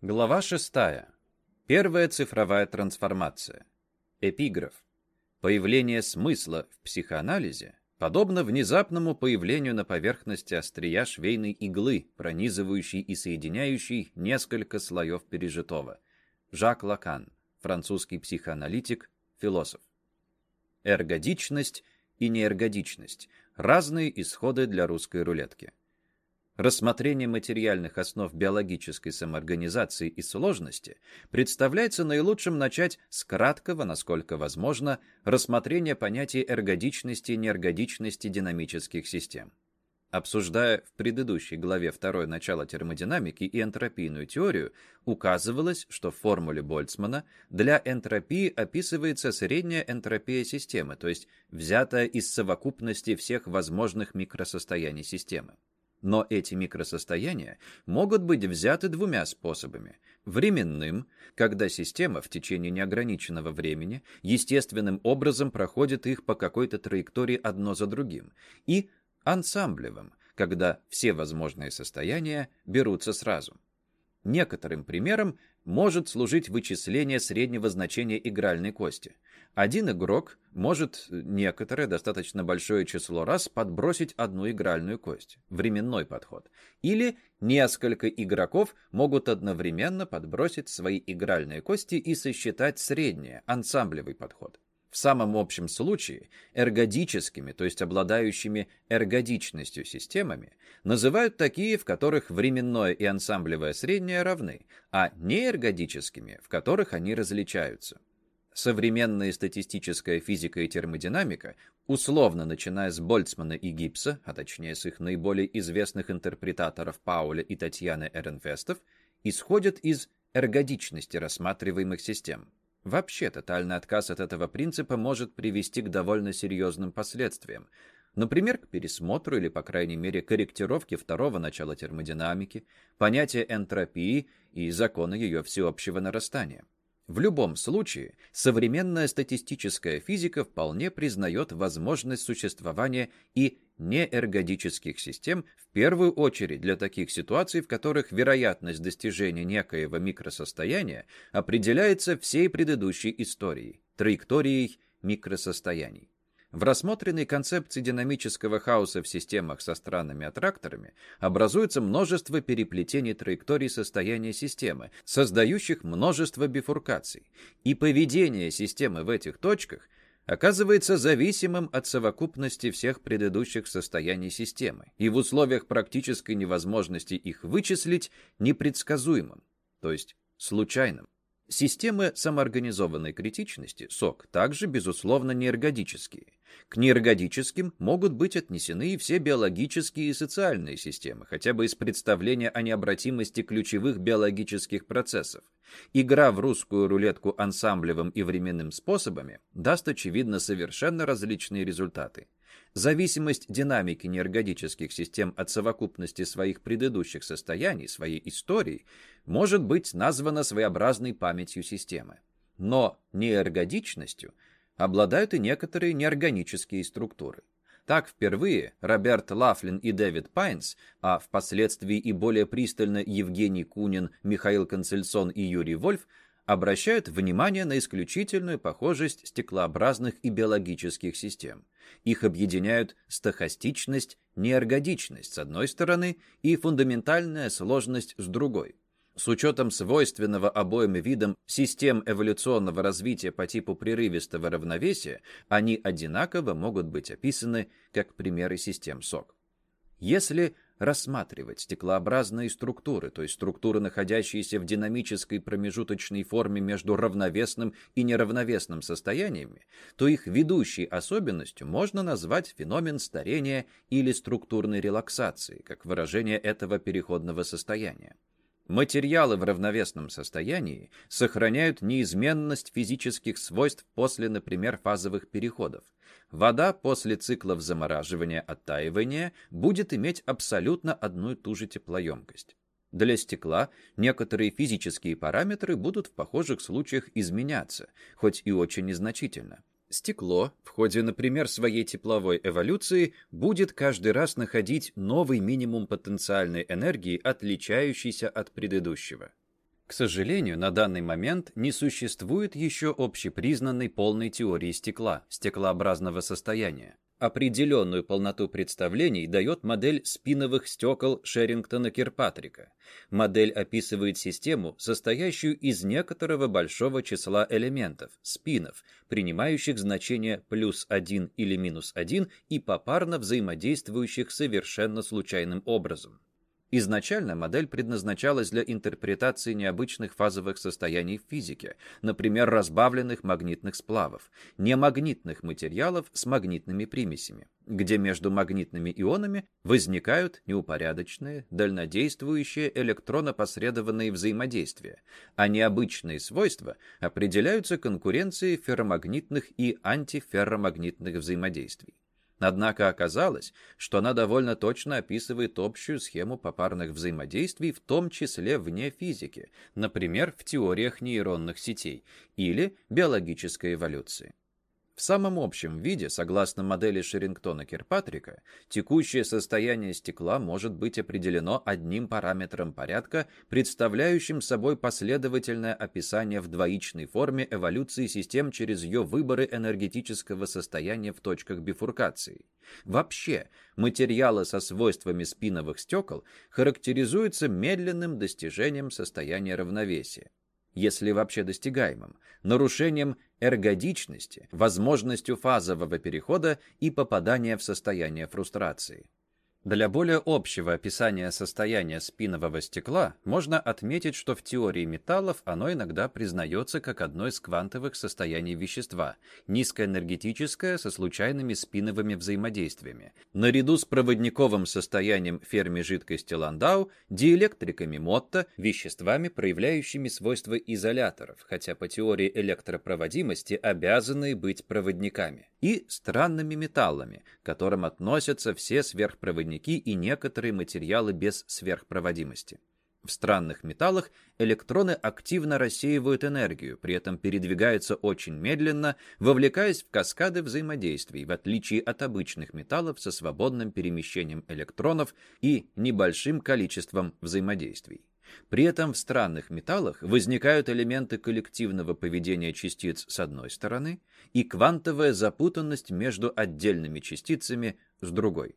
Глава 6. Первая цифровая трансформация. Эпиграф. Появление смысла в психоанализе подобно внезапному появлению на поверхности острия швейной иглы, пронизывающей и соединяющей несколько слоев пережитого. Жак Лакан, французский психоаналитик, философ. Эргодичность и неэргодичность – разные исходы для русской рулетки. Рассмотрение материальных основ биологической самоорганизации и сложности представляется наилучшим начать с краткого, насколько возможно, рассмотрения понятий эргодичности и неэргодичности динамических систем. Обсуждая в предыдущей главе второе начало термодинамики и энтропийную теорию, указывалось, что в формуле Больцмана для энтропии описывается средняя энтропия системы, то есть взятая из совокупности всех возможных микросостояний системы. Но эти микросостояния могут быть взяты двумя способами. Временным, когда система в течение неограниченного времени естественным образом проходит их по какой-то траектории одно за другим. И ансамблевым, когда все возможные состояния берутся сразу. Некоторым примером может служить вычисление среднего значения игральной кости – один игрок может некоторое достаточно большое число раз подбросить одну игральную кость, временной подход. Или несколько игроков могут одновременно подбросить свои игральные кости и сосчитать среднее, ансамблевый подход. В самом общем случае эргодическими, то есть обладающими эргодичностью системами, называют такие, в которых временное и ансамблевое среднее равны, а неэргодическими, в которых они различаются современная статистическая физика и термодинамика, условно начиная с Больцмана и Гибса, а точнее с их наиболее известных интерпретаторов Пауля и Татьяны Эренфестов, исходят из эргодичности рассматриваемых систем. Вообще, тотальный отказ от этого принципа может привести к довольно серьезным последствиям. Например, к пересмотру или, по крайней мере, корректировке второго начала термодинамики, понятия энтропии и закона ее всеобщего нарастания. В любом случае, современная статистическая физика вполне признает возможность существования и неэргодических систем, в первую очередь для таких ситуаций, в которых вероятность достижения некоего микросостояния определяется всей предыдущей историей, траекторией микросостояний. В рассмотренной концепции динамического хаоса в системах со странными аттракторами образуется множество переплетений траекторий состояния системы, создающих множество бифуркаций, и поведение системы в этих точках оказывается зависимым от совокупности всех предыдущих состояний системы и в условиях практической невозможности их вычислить непредсказуемым, то есть случайным. Системы самоорганизованной критичности, СОК, также, безусловно, неэргодические. К неэргодическим могут быть отнесены и все биологические и социальные системы, хотя бы из представления о необратимости ключевых биологических процессов. Игра в русскую рулетку ансамблевым и временным способами даст, очевидно, совершенно различные результаты. Зависимость динамики неэргодических систем от совокупности своих предыдущих состояний, своей истории, может быть названа своеобразной памятью системы. Но неэргодичностью обладают и некоторые неорганические структуры. Так впервые Роберт Лафлин и Дэвид Пайнс, а впоследствии и более пристально Евгений Кунин, Михаил Концельсон и Юрий Вольф обращают внимание на исключительную похожесть стеклообразных и биологических систем. Их объединяют стохастичность, неэргодичность с одной стороны и фундаментальная сложность с другой. С учетом свойственного обоим видам систем эволюционного развития по типу прерывистого равновесия, они одинаково могут быть описаны как примеры систем СОК. Если рассматривать стеклообразные структуры, то есть структуры, находящиеся в динамической промежуточной форме между равновесным и неравновесным состояниями, то их ведущей особенностью можно назвать феномен старения или структурной релаксации, как выражение этого переходного состояния. Материалы в равновесном состоянии сохраняют неизменность физических свойств после, например, фазовых переходов. Вода после циклов замораживания-оттаивания будет иметь абсолютно одну и ту же теплоемкость. Для стекла некоторые физические параметры будут в похожих случаях изменяться, хоть и очень незначительно. Стекло в ходе, например, своей тепловой эволюции будет каждый раз находить новый минимум потенциальной энергии, отличающийся от предыдущего. К сожалению, на данный момент не существует еще общепризнанной полной теории стекла, стеклообразного состояния. Определенную полноту представлений дает модель спиновых стекол Шерингтона-Кирпатрика. Модель описывает систему, состоящую из некоторого большого числа элементов, спинов, принимающих значение плюс 1 или минус 1 и попарно взаимодействующих совершенно случайным образом. Изначально модель предназначалась для интерпретации необычных фазовых состояний в физике, например, разбавленных магнитных сплавов, немагнитных материалов с магнитными примесями, где между магнитными ионами возникают неупорядоченные, дальнодействующие электронопосредованные взаимодействия, а необычные свойства определяются конкуренцией ферромагнитных и антиферромагнитных взаимодействий. Однако оказалось, что она довольно точно описывает общую схему попарных взаимодействий, в том числе вне физики, например, в теориях нейронных сетей или биологической эволюции. В самом общем виде, согласно модели Шерингтона-Кирпатрика, текущее состояние стекла может быть определено одним параметром порядка, представляющим собой последовательное описание в двоичной форме эволюции систем через ее выборы энергетического состояния в точках бифуркации. Вообще, материалы со свойствами спиновых стекол характеризуются медленным достижением состояния равновесия если вообще достигаемым, нарушением эргодичности, возможностью фазового перехода и попадания в состояние фрустрации. Для более общего описания состояния спинового стекла можно отметить, что в теории металлов оно иногда признается как одно из квантовых состояний вещества, низкоэнергетическое со случайными спиновыми взаимодействиями. Наряду с проводниковым состоянием ферми жидкости Ландау, диэлектриками Мотта, веществами, проявляющими свойства изоляторов, хотя по теории электропроводимости обязаны быть проводниками, и странными металлами, к которым относятся все сверхпроводники проводники и некоторые материалы без сверхпроводимости. В странных металлах электроны активно рассеивают энергию, при этом передвигаются очень медленно, вовлекаясь в каскады взаимодействий, в отличие от обычных металлов со свободным перемещением электронов и небольшим количеством взаимодействий. При этом в странных металлах возникают элементы коллективного поведения частиц с одной стороны и квантовая запутанность между отдельными частицами с другой.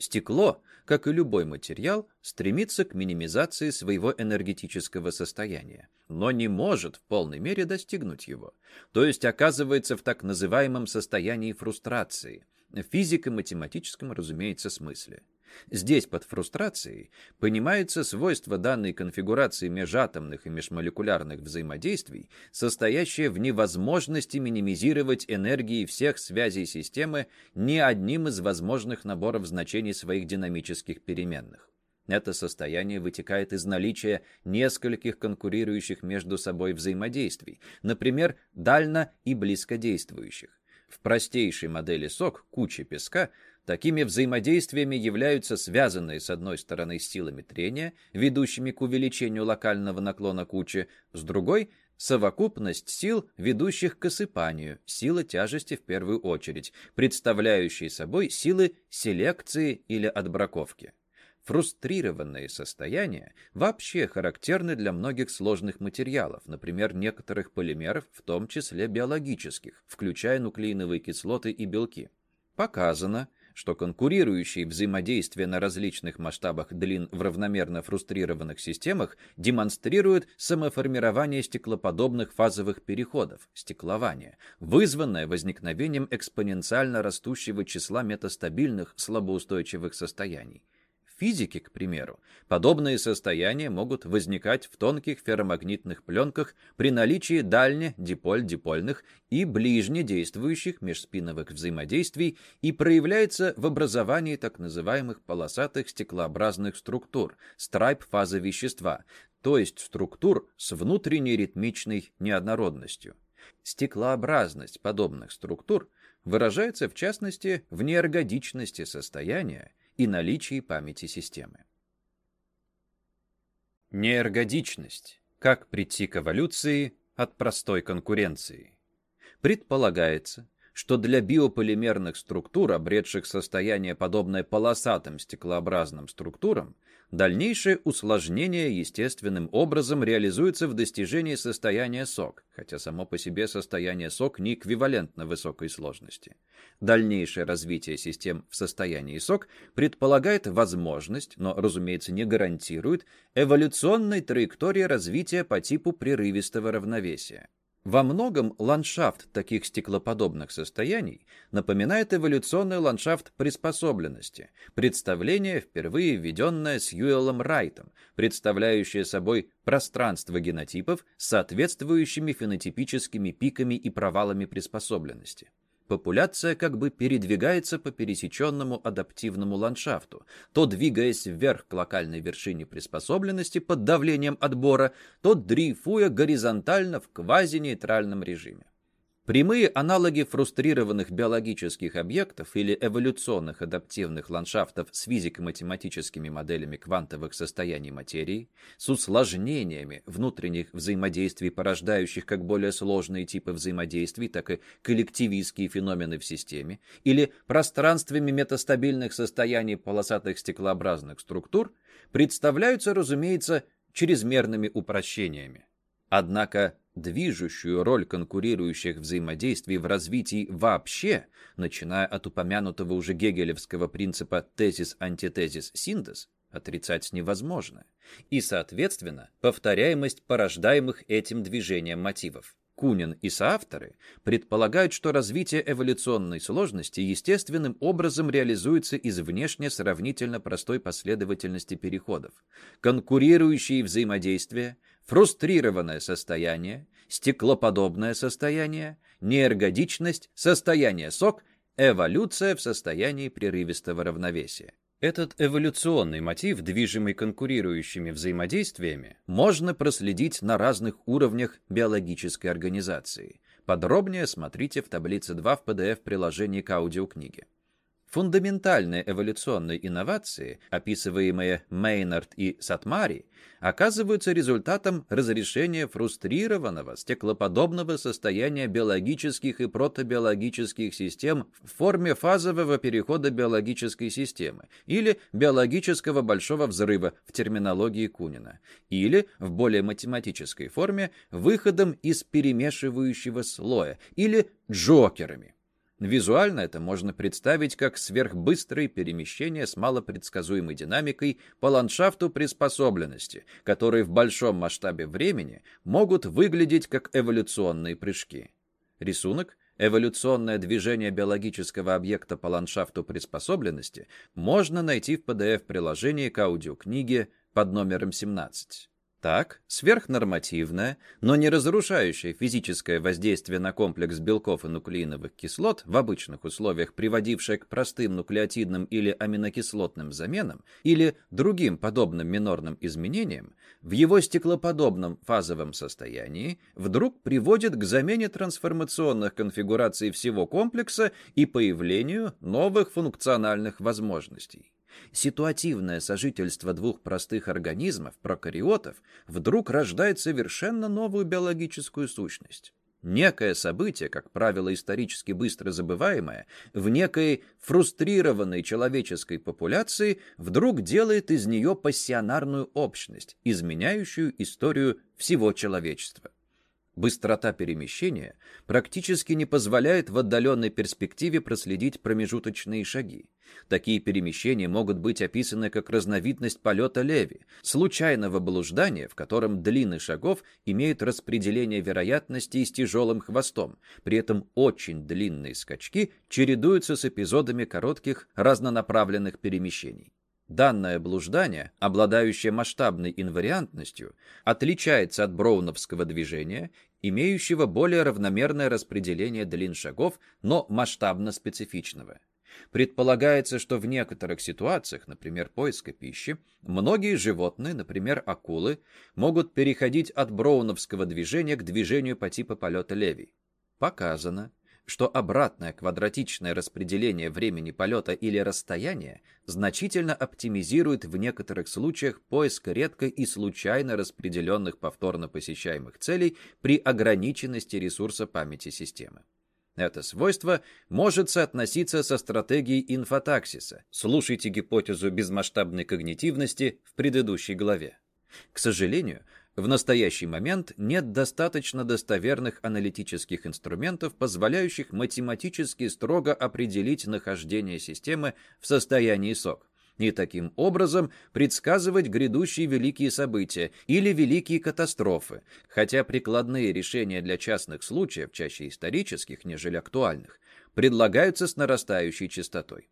Стекло, как и любой материал, стремится к минимизации своего энергетического состояния, но не может в полной мере достигнуть его, то есть оказывается в так называемом состоянии фрустрации, в физико-математическом, разумеется, смысле. Здесь под фрустрацией понимается свойство данной конфигурации межатомных и межмолекулярных взаимодействий, состоящее в невозможности минимизировать энергии всех связей системы ни одним из возможных наборов значений своих динамических переменных. Это состояние вытекает из наличия нескольких конкурирующих между собой взаимодействий, например, дально и близкодействующих. В простейшей модели СОК кучи песка Такими взаимодействиями являются связанные с одной стороны силами трения, ведущими к увеличению локального наклона кучи, с другой — совокупность сил, ведущих к осыпанию, сила тяжести в первую очередь, представляющие собой силы селекции или отбраковки. Фрустрированные состояния вообще характерны для многих сложных материалов, например, некоторых полимеров, в том числе биологических, включая нуклеиновые кислоты и белки. Показано, что конкурирующие взаимодействия на различных масштабах длин в равномерно фрустрированных системах демонстрируют самоформирование стеклоподобных фазовых переходов, стеклование, вызванное возникновением экспоненциально растущего числа метастабильных слабоустойчивых состояний физике, к примеру, подобные состояния могут возникать в тонких ферромагнитных пленках при наличии дальне-диполь-дипольных и ближне действующих межспиновых взаимодействий и проявляется в образовании так называемых полосатых стеклообразных структур, страйп-фазы вещества, то есть структур с внутренней ритмичной неоднородностью. Стеклообразность подобных структур выражается в частности в неэргодичности состояния и наличии памяти системы. Неэргодичность. Как прийти к эволюции от простой конкуренции? Предполагается, что для биополимерных структур, обретших состояние подобное полосатым стеклообразным структурам, Дальнейшее усложнение естественным образом реализуется в достижении состояния сок, хотя само по себе состояние сок не эквивалентно высокой сложности. Дальнейшее развитие систем в состоянии сок предполагает возможность, но, разумеется, не гарантирует, эволюционной траектории развития по типу прерывистого равновесия. Во многом ландшафт таких стеклоподобных состояний напоминает эволюционный ландшафт приспособленности, представление, впервые введенное Сьюэлом Райтом, представляющее собой пространство генотипов с соответствующими фенотипическими пиками и провалами приспособленности популяция как бы передвигается по пересеченному адаптивному ландшафту, то двигаясь вверх к локальной вершине приспособленности под давлением отбора, то дрейфуя горизонтально в квазинейтральном режиме. Прямые аналоги фрустрированных биологических объектов или эволюционных адаптивных ландшафтов с физико-математическими моделями квантовых состояний материи, с усложнениями внутренних взаимодействий, порождающих как более сложные типы взаимодействий, так и коллективистские феномены в системе, или пространствами метастабильных состояний полосатых стеклообразных структур, представляются, разумеется, чрезмерными упрощениями. Однако движущую роль конкурирующих взаимодействий в развитии вообще, начиная от упомянутого уже гегелевского принципа тезис-антитезис-синтез, отрицать невозможно, и, соответственно, повторяемость порождаемых этим движением мотивов. Кунин и соавторы предполагают, что развитие эволюционной сложности естественным образом реализуется из внешне сравнительно простой последовательности переходов. Конкурирующие взаимодействия – фрустрированное состояние, стеклоподобное состояние, неэргодичность, состояние сок, эволюция в состоянии прерывистого равновесия. Этот эволюционный мотив, движимый конкурирующими взаимодействиями, можно проследить на разных уровнях биологической организации. Подробнее смотрите в таблице 2 в PDF-приложении к аудиокниге. Фундаментальные эволюционные инновации, описываемые Мейнард и Сатмари, оказываются результатом разрешения фрустрированного, стеклоподобного состояния биологических и протобиологических систем в форме фазового перехода биологической системы или биологического большого взрыва в терминологии Кунина, или, в более математической форме, выходом из перемешивающего слоя или джокерами. Визуально это можно представить как сверхбыстрые перемещения с малопредсказуемой динамикой по ландшафту приспособленности, которые в большом масштабе времени могут выглядеть как эволюционные прыжки. Рисунок Эволюционное движение биологического объекта по ландшафту приспособленности можно найти в PDF-приложении к аудиокниге под номером 17. Так, сверхнормативное, но не разрушающее физическое воздействие на комплекс белков и нуклеиновых кислот в обычных условиях, приводившее к простым нуклеотидным или аминокислотным заменам или другим подобным минорным изменениям, в его стеклоподобном фазовом состоянии вдруг приводит к замене трансформационных конфигураций всего комплекса и появлению новых функциональных возможностей. Ситуативное сожительство двух простых организмов, прокариотов, вдруг рождает совершенно новую биологическую сущность. Некое событие, как правило, исторически быстро забываемое, в некой фрустрированной человеческой популяции вдруг делает из нее пассионарную общность, изменяющую историю всего человечества. Быстрота перемещения практически не позволяет в отдаленной перспективе проследить промежуточные шаги. Такие перемещения могут быть описаны как разновидность полета Леви, случайного блуждания, в котором длины шагов имеют распределение вероятностей с тяжелым хвостом, при этом очень длинные скачки чередуются с эпизодами коротких разнонаправленных перемещений. Данное блуждание, обладающее масштабной инвариантностью, отличается от броуновского движения, имеющего более равномерное распределение длин шагов, но масштабно специфичного. Предполагается, что в некоторых ситуациях, например, поиска пищи, многие животные, например, акулы, могут переходить от броуновского движения к движению по типу полета Леви. Показано, что обратное квадратичное распределение времени полета или расстояния значительно оптимизирует в некоторых случаях поиск редко и случайно распределенных повторно посещаемых целей при ограниченности ресурса памяти системы. Это свойство может соотноситься со стратегией инфотаксиса. Слушайте гипотезу безмасштабной когнитивности в предыдущей главе. К сожалению, в настоящий момент нет достаточно достоверных аналитических инструментов, позволяющих математически строго определить нахождение системы в состоянии СОК и таким образом предсказывать грядущие великие события или великие катастрофы, хотя прикладные решения для частных случаев, чаще исторических, нежели актуальных, предлагаются с нарастающей частотой.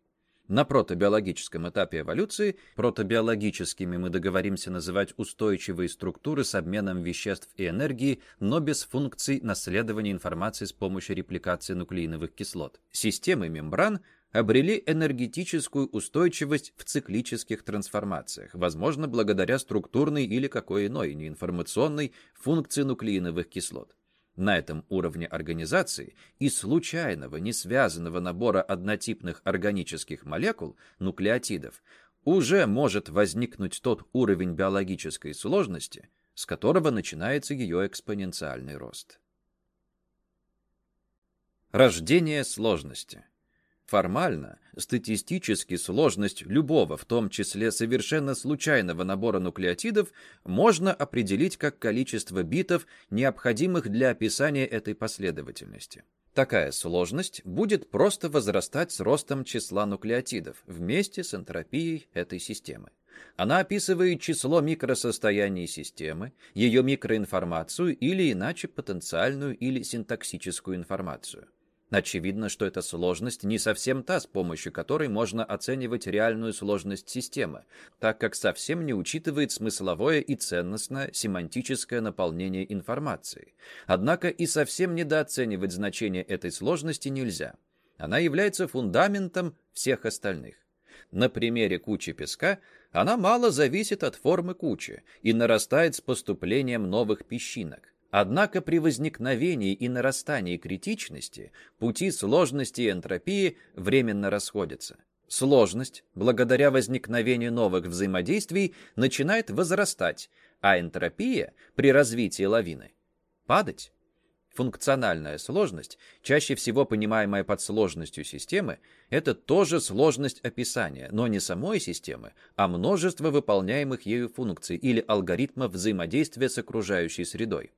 На протобиологическом этапе эволюции протобиологическими мы договоримся называть устойчивые структуры с обменом веществ и энергии, но без функций наследования информации с помощью репликации нуклеиновых кислот. Системы мембран обрели энергетическую устойчивость в циклических трансформациях, возможно, благодаря структурной или какой иной неинформационной функции нуклеиновых кислот. На этом уровне организации из случайного, не связанного набора однотипных органических молекул, нуклеотидов, уже может возникнуть тот уровень биологической сложности, с которого начинается ее экспоненциальный рост. Рождение сложности Формально, статистически сложность любого, в том числе совершенно случайного набора нуклеотидов, можно определить как количество битов, необходимых для описания этой последовательности. Такая сложность будет просто возрастать с ростом числа нуклеотидов вместе с энтропией этой системы. Она описывает число микросостояний системы, ее микроинформацию или иначе потенциальную или синтаксическую информацию. Очевидно, что эта сложность не совсем та, с помощью которой можно оценивать реальную сложность системы, так как совсем не учитывает смысловое и ценностное семантическое наполнение информации. Однако и совсем недооценивать значение этой сложности нельзя. Она является фундаментом всех остальных. На примере кучи песка она мало зависит от формы кучи и нарастает с поступлением новых песчинок. Однако при возникновении и нарастании критичности пути сложности и энтропии временно расходятся. Сложность, благодаря возникновению новых взаимодействий, начинает возрастать, а энтропия при развитии лавины – падать. Функциональная сложность, чаще всего понимаемая под сложностью системы, это тоже сложность описания, но не самой системы, а множество выполняемых ею функций или алгоритмов взаимодействия с окружающей средой.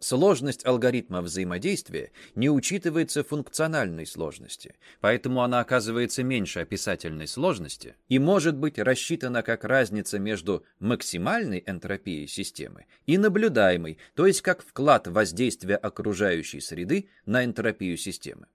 Сложность алгоритма взаимодействия не учитывается функциональной сложности, поэтому она оказывается меньше описательной сложности и может быть рассчитана как разница между максимальной энтропией системы и наблюдаемой, то есть как вклад воздействия окружающей среды на энтропию системы.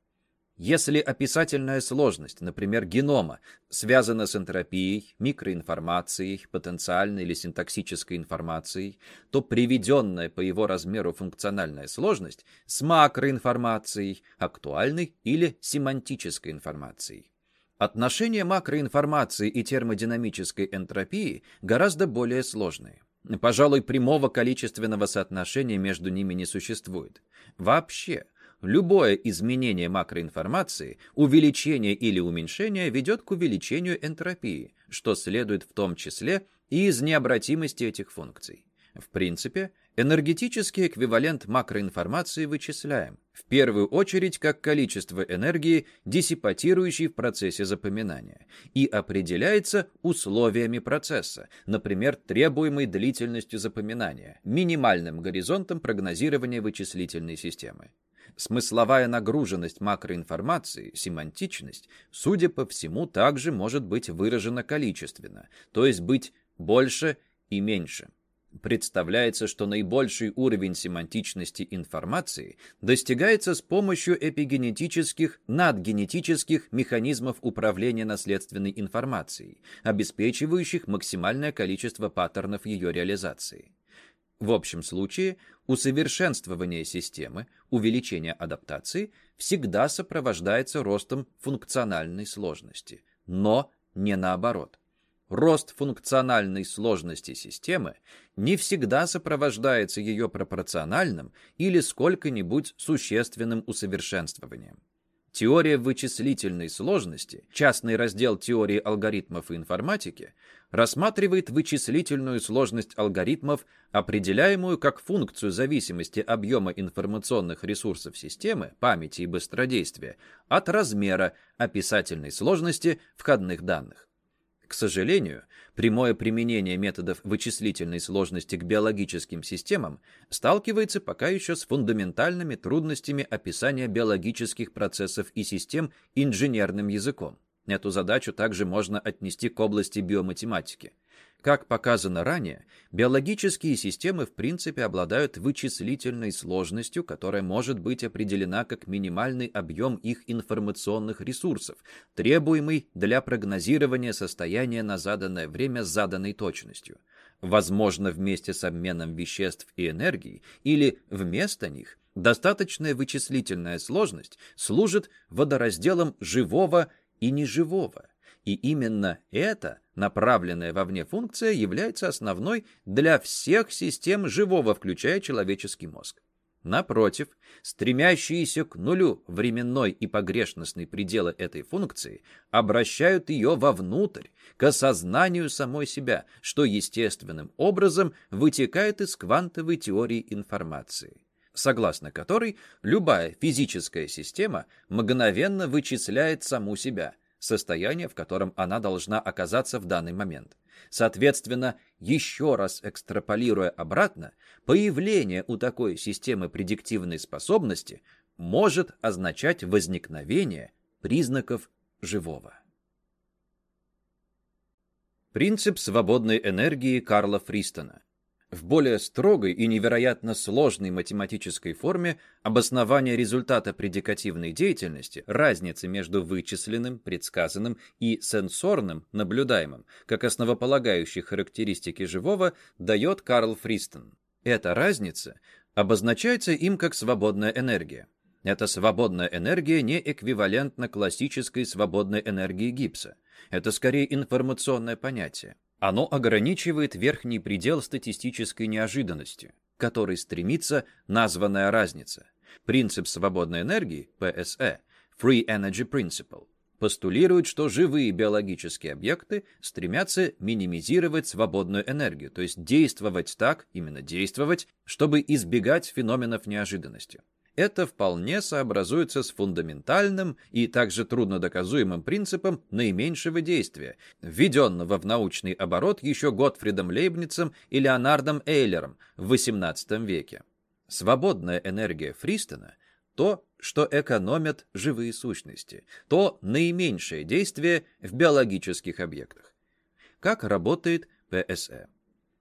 Если описательная сложность, например, генома, связана с энтропией, микроинформацией, потенциальной или синтаксической информацией, то приведенная по его размеру функциональная сложность с макроинформацией, актуальной или семантической информацией. Отношения макроинформации и термодинамической энтропии гораздо более сложные. Пожалуй, прямого количественного соотношения между ними не существует. Вообще, Любое изменение макроинформации, увеличение или уменьшение ведет к увеличению энтропии, что следует в том числе и из необратимости этих функций. В принципе, энергетический эквивалент макроинформации вычисляем, в первую очередь как количество энергии, диссипатирующей в процессе запоминания, и определяется условиями процесса, например, требуемой длительностью запоминания, минимальным горизонтом прогнозирования вычислительной системы. Смысловая нагруженность макроинформации, семантичность, судя по всему, также может быть выражена количественно, то есть быть больше и меньше. Представляется, что наибольший уровень семантичности информации достигается с помощью эпигенетических, надгенетических механизмов управления наследственной информацией, обеспечивающих максимальное количество паттернов ее реализации. В общем случае, усовершенствование системы, увеличение адаптации всегда сопровождается ростом функциональной сложности, но не наоборот. Рост функциональной сложности системы не всегда сопровождается ее пропорциональным или сколько-нибудь существенным усовершенствованием. Теория вычислительной сложности, частный раздел теории алгоритмов и информатики, рассматривает вычислительную сложность алгоритмов, определяемую как функцию зависимости объема информационных ресурсов системы, памяти и быстродействия, от размера описательной сложности входных данных. К сожалению, прямое применение методов вычислительной сложности к биологическим системам сталкивается пока еще с фундаментальными трудностями описания биологических процессов и систем инженерным языком. Эту задачу также можно отнести к области биоматематики. Как показано ранее, биологические системы в принципе обладают вычислительной сложностью, которая может быть определена как минимальный объем их информационных ресурсов, требуемый для прогнозирования состояния на заданное время с заданной точностью. Возможно, вместе с обменом веществ и энергии или вместо них достаточная вычислительная сложность служит водоразделом живого и неживого. И именно эта направленная вовне функция является основной для всех систем живого, включая человеческий мозг. Напротив, стремящиеся к нулю временной и погрешностный пределы этой функции обращают ее вовнутрь, к осознанию самой себя, что естественным образом вытекает из квантовой теории информации согласно которой любая физическая система мгновенно вычисляет саму себя, состояние, в котором она должна оказаться в данный момент. Соответственно, еще раз экстраполируя обратно, появление у такой системы предиктивной способности может означать возникновение признаков живого. Принцип свободной энергии Карла Фристона в более строгой и невероятно сложной математической форме обоснование результата предикативной деятельности, разницы между вычисленным, предсказанным и сенсорным, наблюдаемым, как основополагающей характеристики живого, дает Карл Фристон. Эта разница обозначается им как свободная энергия. Эта свободная энергия не эквивалентна классической свободной энергии Гибса. Это скорее информационное понятие. Оно ограничивает верхний предел статистической неожиданности, к которой стремится названная разница. Принцип свободной энергии, ПСЭ, Free Energy Principle, постулирует, что живые биологические объекты стремятся минимизировать свободную энергию, то есть действовать так, именно действовать, чтобы избегать феноменов неожиданности это вполне сообразуется с фундаментальным и также труднодоказуемым принципом наименьшего действия, введенного в научный оборот еще Готфридом Лейбницем и Леонардом Эйлером в XVIII веке. Свободная энергия Фристона – то, что экономят живые сущности, то наименьшее действие в биологических объектах. Как работает ПСЭ?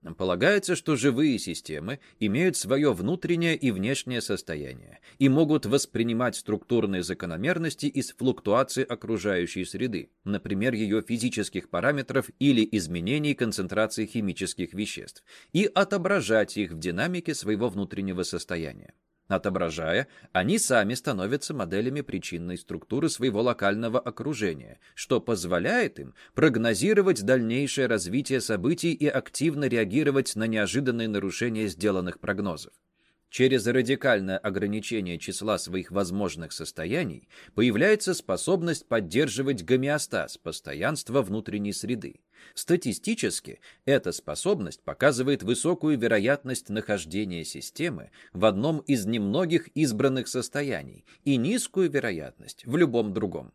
Полагается, что живые системы имеют свое внутреннее и внешнее состояние и могут воспринимать структурные закономерности из флуктуации окружающей среды, например, ее физических параметров или изменений концентрации химических веществ, и отображать их в динамике своего внутреннего состояния. Отображая, они сами становятся моделями причинной структуры своего локального окружения, что позволяет им прогнозировать дальнейшее развитие событий и активно реагировать на неожиданные нарушения сделанных прогнозов. Через радикальное ограничение числа своих возможных состояний появляется способность поддерживать гомеостаз, постоянство внутренней среды. Статистически эта способность показывает высокую вероятность нахождения системы в одном из немногих избранных состояний и низкую вероятность в любом другом.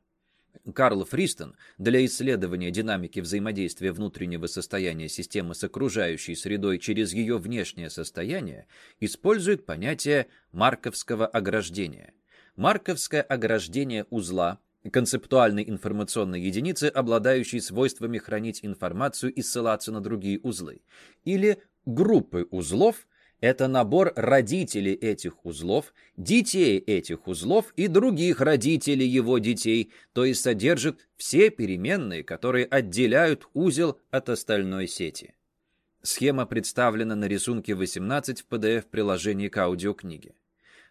Карл Фристон для исследования динамики взаимодействия внутреннего состояния системы с окружающей средой через ее внешнее состояние использует понятие марковского ограждения. Марковское ограждение узла концептуальной информационной единицы, обладающей свойствами хранить информацию и ссылаться на другие узлы, или группы узлов, это набор родителей этих узлов, детей этих узлов и других родителей его детей, то есть содержит все переменные, которые отделяют узел от остальной сети. Схема представлена на рисунке 18 в PDF-приложении к аудиокниге.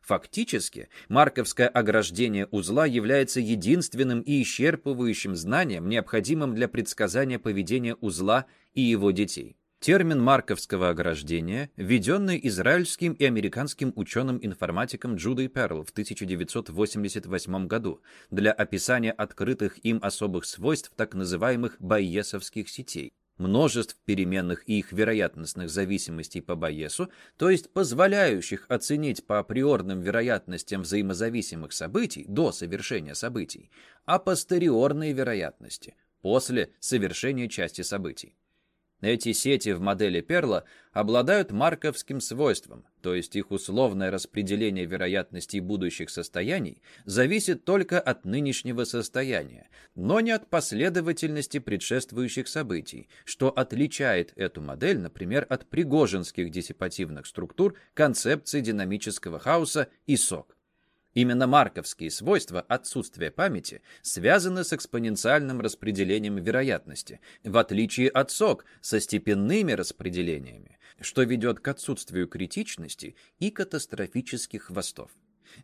Фактически, марковское ограждение узла является единственным и исчерпывающим знанием, необходимым для предсказания поведения узла и его детей. Термин марковского ограждения, введенный израильским и американским ученым-информатиком Джудой Перл в 1988 году для описания открытых им особых свойств так называемых байесовских сетей множеств переменных и их вероятностных зависимостей по Байесу, то есть позволяющих оценить по априорным вероятностям взаимозависимых событий до совершения событий, а постериорные вероятности после совершения части событий. Эти сети в модели Перла обладают марковским свойством, то есть их условное распределение вероятностей будущих состояний зависит только от нынешнего состояния, но не от последовательности предшествующих событий, что отличает эту модель, например, от пригожинских диссипативных структур концепции динамического хаоса и СОК. Именно марковские свойства отсутствия памяти связаны с экспоненциальным распределением вероятности, в отличие от СОК со степенными распределениями, что ведет к отсутствию критичности и катастрофических хвостов.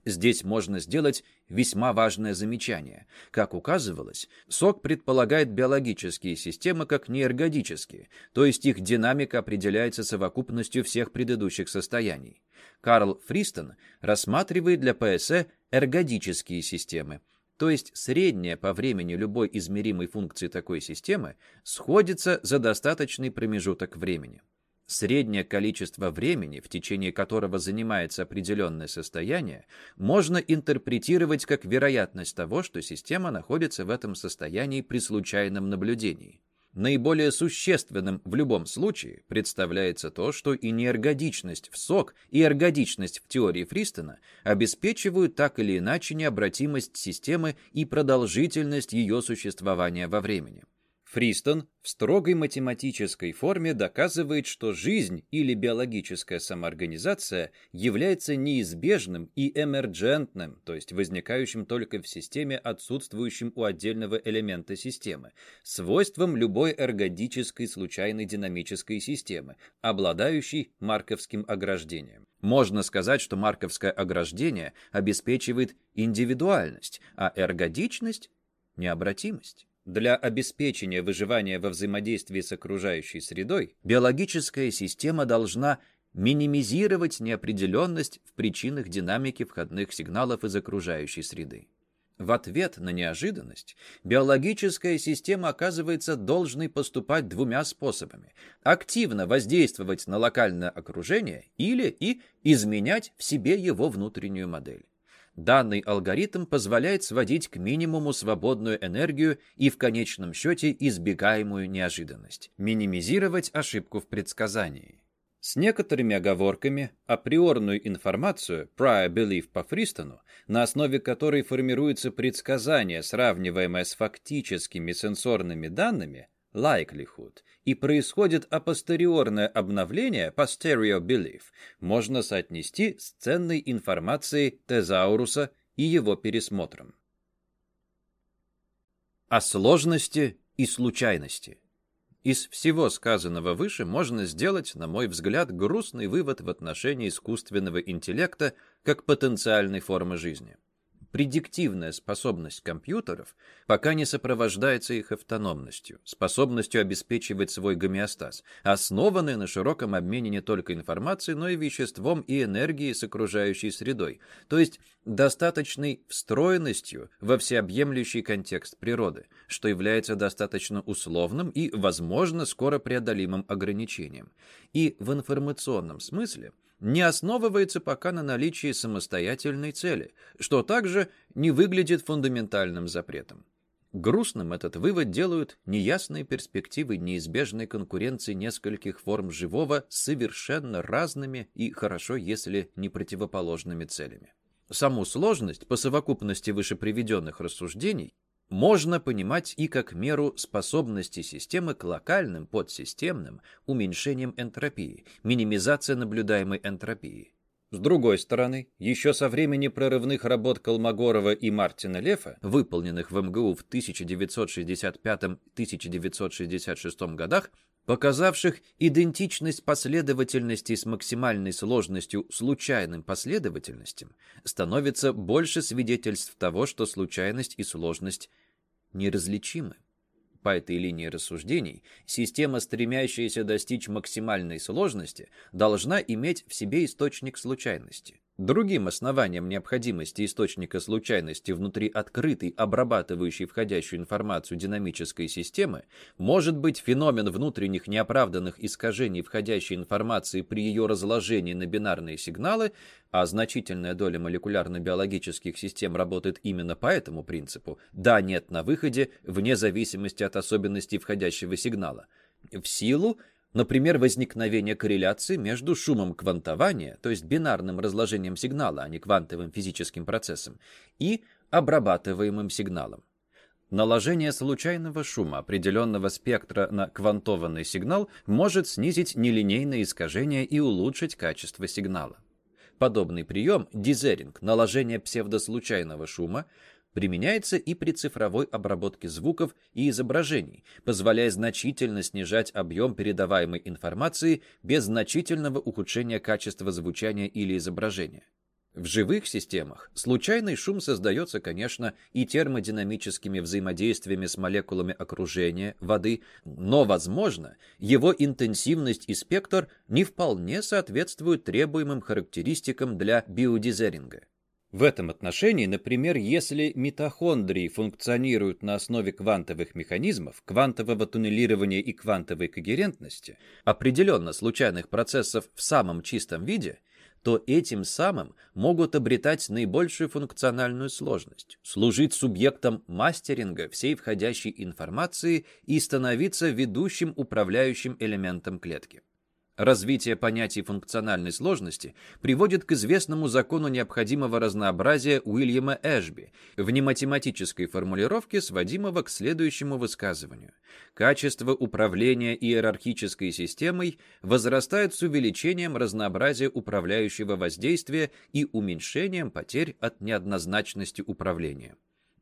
Здесь можно сделать весьма важное замечание. Как указывалось, СОК предполагает биологические системы как неэргодические, то есть их динамика определяется совокупностью всех предыдущих состояний. Карл Фристон рассматривает для ПСЭ эргодические системы, то есть средняя по времени любой измеримой функции такой системы сходится за достаточный промежуток времени. Среднее количество времени, в течение которого занимается определенное состояние, можно интерпретировать как вероятность того, что система находится в этом состоянии при случайном наблюдении. Наиболее существенным в любом случае представляется то, что и неэргодичность в СОК, и эргодичность в теории Фристона обеспечивают так или иначе необратимость системы и продолжительность ее существования во времени. Фристон в строгой математической форме доказывает, что жизнь или биологическая самоорганизация является неизбежным и эмерджентным, то есть возникающим только в системе, отсутствующим у отдельного элемента системы, свойством любой эргодической случайной динамической системы, обладающей марковским ограждением. Можно сказать, что марковское ограждение обеспечивает индивидуальность, а эргодичность – необратимость. Для обеспечения выживания во взаимодействии с окружающей средой биологическая система должна минимизировать неопределенность в причинах динамики входных сигналов из окружающей среды. В ответ на неожиданность биологическая система оказывается должной поступать двумя способами. Активно воздействовать на локальное окружение или и изменять в себе его внутреннюю модель. Данный алгоритм позволяет сводить к минимуму свободную энергию и в конечном счете избегаемую неожиданность, минимизировать ошибку в предсказании. С некоторыми оговорками априорную информацию, prior belief по Фристону, на основе которой формируется предсказание, сравниваемое с фактическими сенсорными данными, likelihood, и происходит апостериорное обновление posterior belief, можно соотнести с ценной информацией тезауруса и его пересмотром. О сложности и случайности. Из всего сказанного выше можно сделать, на мой взгляд, грустный вывод в отношении искусственного интеллекта как потенциальной формы жизни предиктивная способность компьютеров пока не сопровождается их автономностью, способностью обеспечивать свой гомеостаз, основанной на широком обмене не только информацией, но и веществом и энергией с окружающей средой, то есть достаточной встроенностью во всеобъемлющий контекст природы, что является достаточно условным и, возможно, скоро преодолимым ограничением. И в информационном смысле – не основывается пока на наличии самостоятельной цели, что также не выглядит фундаментальным запретом. Грустным этот вывод делают неясные перспективы неизбежной конкуренции нескольких форм живого с совершенно разными и хорошо, если не противоположными целями. Саму сложность по совокупности вышеприведенных рассуждений можно понимать и как меру способности системы к локальным подсистемным уменьшением энтропии, минимизация наблюдаемой энтропии. С другой стороны, еще со времени прорывных работ Колмогорова и Мартина Лефа, выполненных в МГУ в 1965-1966 годах, показавших идентичность последовательностей с максимальной сложностью случайным последовательностям, становится больше свидетельств того, что случайность и сложность неразличимы. По этой линии рассуждений, система, стремящаяся достичь максимальной сложности, должна иметь в себе источник случайности. Другим основанием необходимости источника случайности внутри открытой, обрабатывающей входящую информацию динамической системы может быть феномен внутренних неоправданных искажений входящей информации при ее разложении на бинарные сигналы, а значительная доля молекулярно-биологических систем работает именно по этому принципу «да-нет на выходе» вне зависимости от особенностей входящего сигнала, в силу Например, возникновение корреляции между шумом квантования, то есть бинарным разложением сигнала, а не квантовым физическим процессом, и обрабатываемым сигналом. Наложение случайного шума определенного спектра на квантованный сигнал может снизить нелинейное искажение и улучшить качество сигнала. Подобный прием, дизеринг, наложение псевдослучайного шума, применяется и при цифровой обработке звуков и изображений, позволяя значительно снижать объем передаваемой информации без значительного ухудшения качества звучания или изображения. В живых системах случайный шум создается, конечно, и термодинамическими взаимодействиями с молекулами окружения, воды, но, возможно, его интенсивность и спектр не вполне соответствуют требуемым характеристикам для биодизеринга. В этом отношении, например, если митохондрии функционируют на основе квантовых механизмов, квантового туннелирования и квантовой когерентности, определенно случайных процессов в самом чистом виде, то этим самым могут обретать наибольшую функциональную сложность, служить субъектом мастеринга всей входящей информации и становиться ведущим управляющим элементом клетки. Развитие понятий функциональной сложности приводит к известному закону необходимого разнообразия Уильяма Эшби, в нематематической формулировке, сводимого к следующему высказыванию. Качество управления иерархической системой возрастает с увеличением разнообразия управляющего воздействия и уменьшением потерь от неоднозначности управления.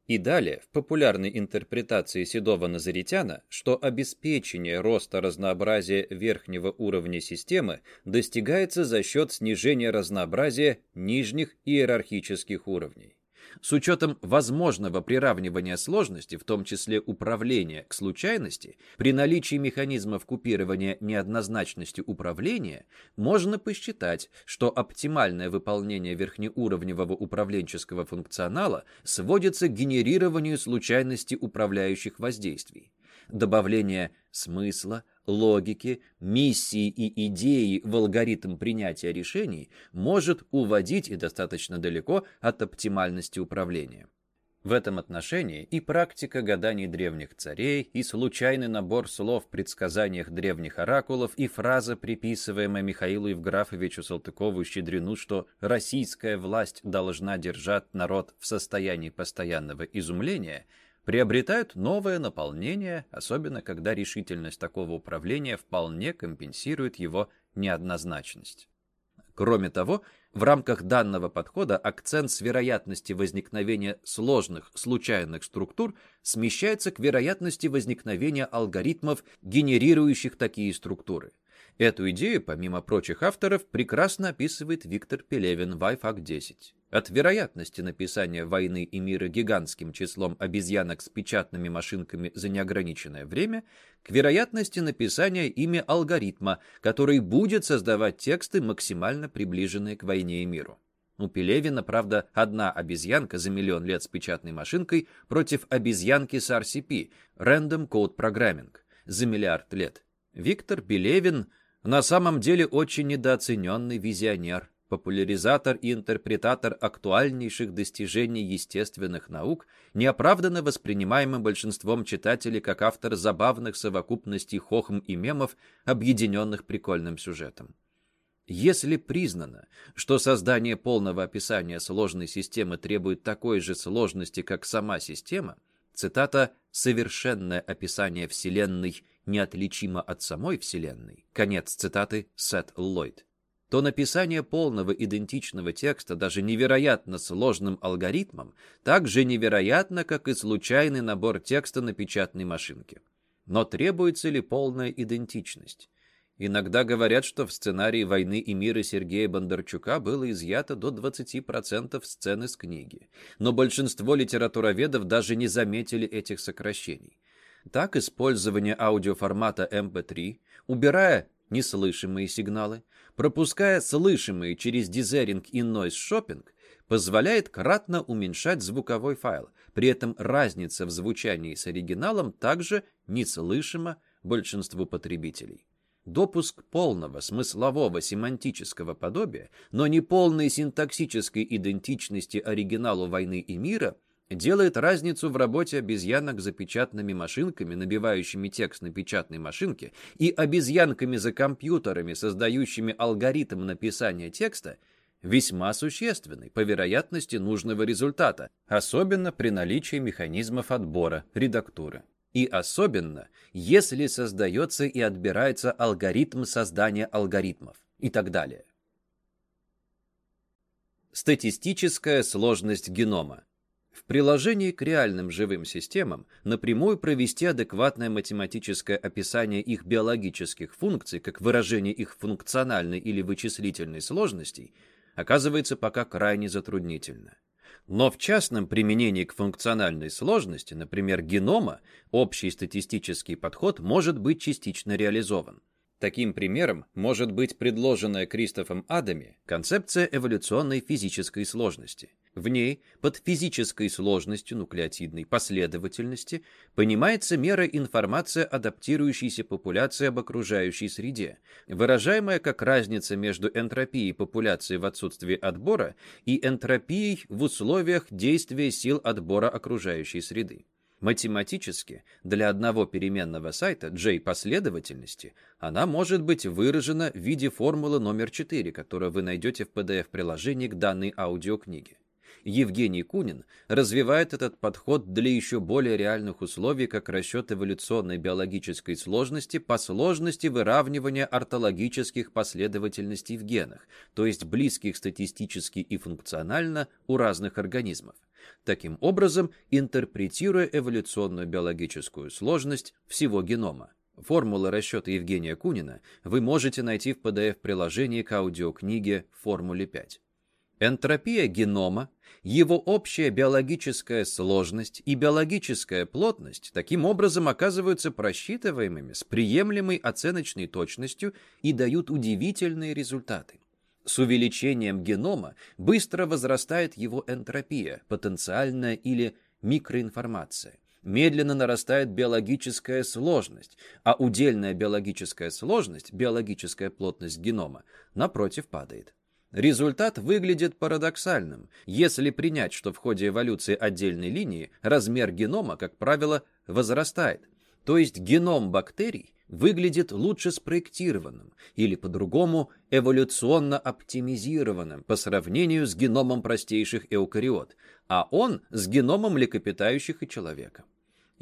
И далее, в популярной интерпретации седого назаритяна, что обеспечение роста разнообразия верхнего уровня системы достигается за счет снижения разнообразия нижних иерархических уровней. С учетом возможного приравнивания сложности, в том числе управления, к случайности, при наличии механизмов купирования неоднозначности управления, можно посчитать, что оптимальное выполнение верхнеуровневого управленческого функционала сводится к генерированию случайности управляющих воздействий. Добавление смысла, логики, миссии и идеи в алгоритм принятия решений может уводить и достаточно далеко от оптимальности управления. В этом отношении и практика гаданий древних царей, и случайный набор слов в предсказаниях древних оракулов, и фраза, приписываемая Михаилу Евграфовичу Салтыкову Щедрину, что «российская власть должна держать народ в состоянии постоянного изумления», приобретают новое наполнение, особенно когда решительность такого управления вполне компенсирует его неоднозначность. Кроме того, в рамках данного подхода акцент с вероятности возникновения сложных, случайных структур смещается к вероятности возникновения алгоритмов, генерирующих такие структуры. Эту идею, помимо прочих авторов, прекрасно описывает Виктор Пелевин в IFAC-10. От вероятности написания «Войны и мира» гигантским числом обезьянок с печатными машинками за неограниченное время к вероятности написания ими алгоритма, который будет создавать тексты, максимально приближенные к «Войне и миру». У Пелевина, правда, одна обезьянка за миллион лет с печатной машинкой против обезьянки с RCP, Random Code Programming, за миллиард лет. Виктор Пелевин на самом деле очень недооцененный визионер популяризатор и интерпретатор актуальнейших достижений естественных наук, неоправданно воспринимаемый большинством читателей как автор забавных совокупностей хохм и мемов, объединенных прикольным сюжетом. Если признано, что создание полного описания сложной системы требует такой же сложности, как сама система, цитата «совершенное описание Вселенной неотличимо от самой Вселенной», конец цитаты Сет Ллойд, то написание полного идентичного текста даже невероятно сложным алгоритмом так же невероятно, как и случайный набор текста на печатной машинке. Но требуется ли полная идентичность? Иногда говорят, что в сценарии «Войны и мира» Сергея Бондарчука было изъято до 20% сцены с книги. Но большинство литературоведов даже не заметили этих сокращений. Так использование аудиоформата MP3, убирая неслышимые сигналы, пропуская слышимые через дизеринг и noise shopping, позволяет кратно уменьшать звуковой файл, при этом разница в звучании с оригиналом также неслышима большинству потребителей. Допуск полного смыслового семантического подобия, но не полной синтаксической идентичности оригиналу «Войны и мира» делает разницу в работе обезьянок за печатными машинками, набивающими текст на печатной машинке, и обезьянками за компьютерами, создающими алгоритм написания текста, весьма существенной по вероятности нужного результата, особенно при наличии механизмов отбора, редактуры. И особенно, если создается и отбирается алгоритм создания алгоритмов и так далее. Статистическая сложность генома. В приложении к реальным живым системам напрямую провести адекватное математическое описание их биологических функций, как выражение их функциональной или вычислительной сложностей, оказывается пока крайне затруднительно. Но в частном применении к функциональной сложности, например, генома, общий статистический подход может быть частично реализован. Таким примером может быть предложенная Кристофом Адами концепция эволюционной физической сложности. В ней под физической сложностью нуклеотидной последовательности понимается мера информации адаптирующейся популяции об окружающей среде, выражаемая как разница между энтропией популяции в отсутствии отбора и энтропией в условиях действия сил отбора окружающей среды. Математически, для одного переменного сайта J-последовательности она может быть выражена в виде формулы номер 4, которую вы найдете в PDF-приложении к данной аудиокниге. Евгений Кунин развивает этот подход для еще более реальных условий, как расчет эволюционной биологической сложности по сложности выравнивания ортологических последовательностей в генах, то есть близких статистически и функционально у разных организмов таким образом интерпретируя эволюционную биологическую сложность всего генома. Формулы расчета Евгения Кунина вы можете найти в PDF-приложении к аудиокниге «Формуле 5». Энтропия генома, его общая биологическая сложность и биологическая плотность таким образом оказываются просчитываемыми с приемлемой оценочной точностью и дают удивительные результаты. С увеличением генома быстро возрастает его энтропия, потенциальная или микроинформация. Медленно нарастает биологическая сложность, а удельная биологическая сложность, биологическая плотность генома, напротив падает. Результат выглядит парадоксальным, если принять, что в ходе эволюции отдельной линии размер генома, как правило, возрастает. То есть геном бактерий выглядит лучше спроектированным или по-другому эволюционно оптимизированным по сравнению с геномом простейших эукариот, а он с геномом млекопитающих и человека.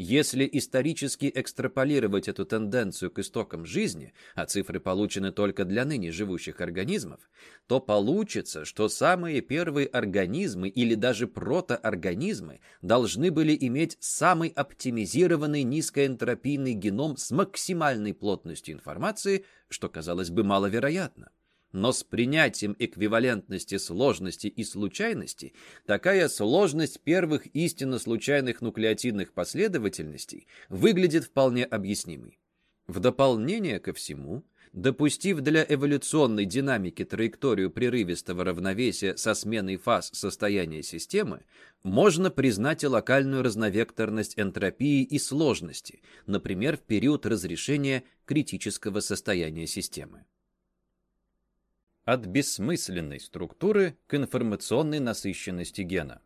Если исторически экстраполировать эту тенденцию к истокам жизни, а цифры получены только для ныне живущих организмов, то получится, что самые первые организмы или даже протоорганизмы должны были иметь самый оптимизированный низкоэнтропийный геном с максимальной плотностью информации, что казалось бы маловероятно. Но с принятием эквивалентности сложности и случайности такая сложность первых истинно случайных нуклеотидных последовательностей выглядит вполне объяснимой. В дополнение ко всему, допустив для эволюционной динамики траекторию прерывистого равновесия со сменой фаз состояния системы, можно признать и локальную разновекторность энтропии и сложности, например, в период разрешения критического состояния системы от бессмысленной структуры к информационной насыщенности гена.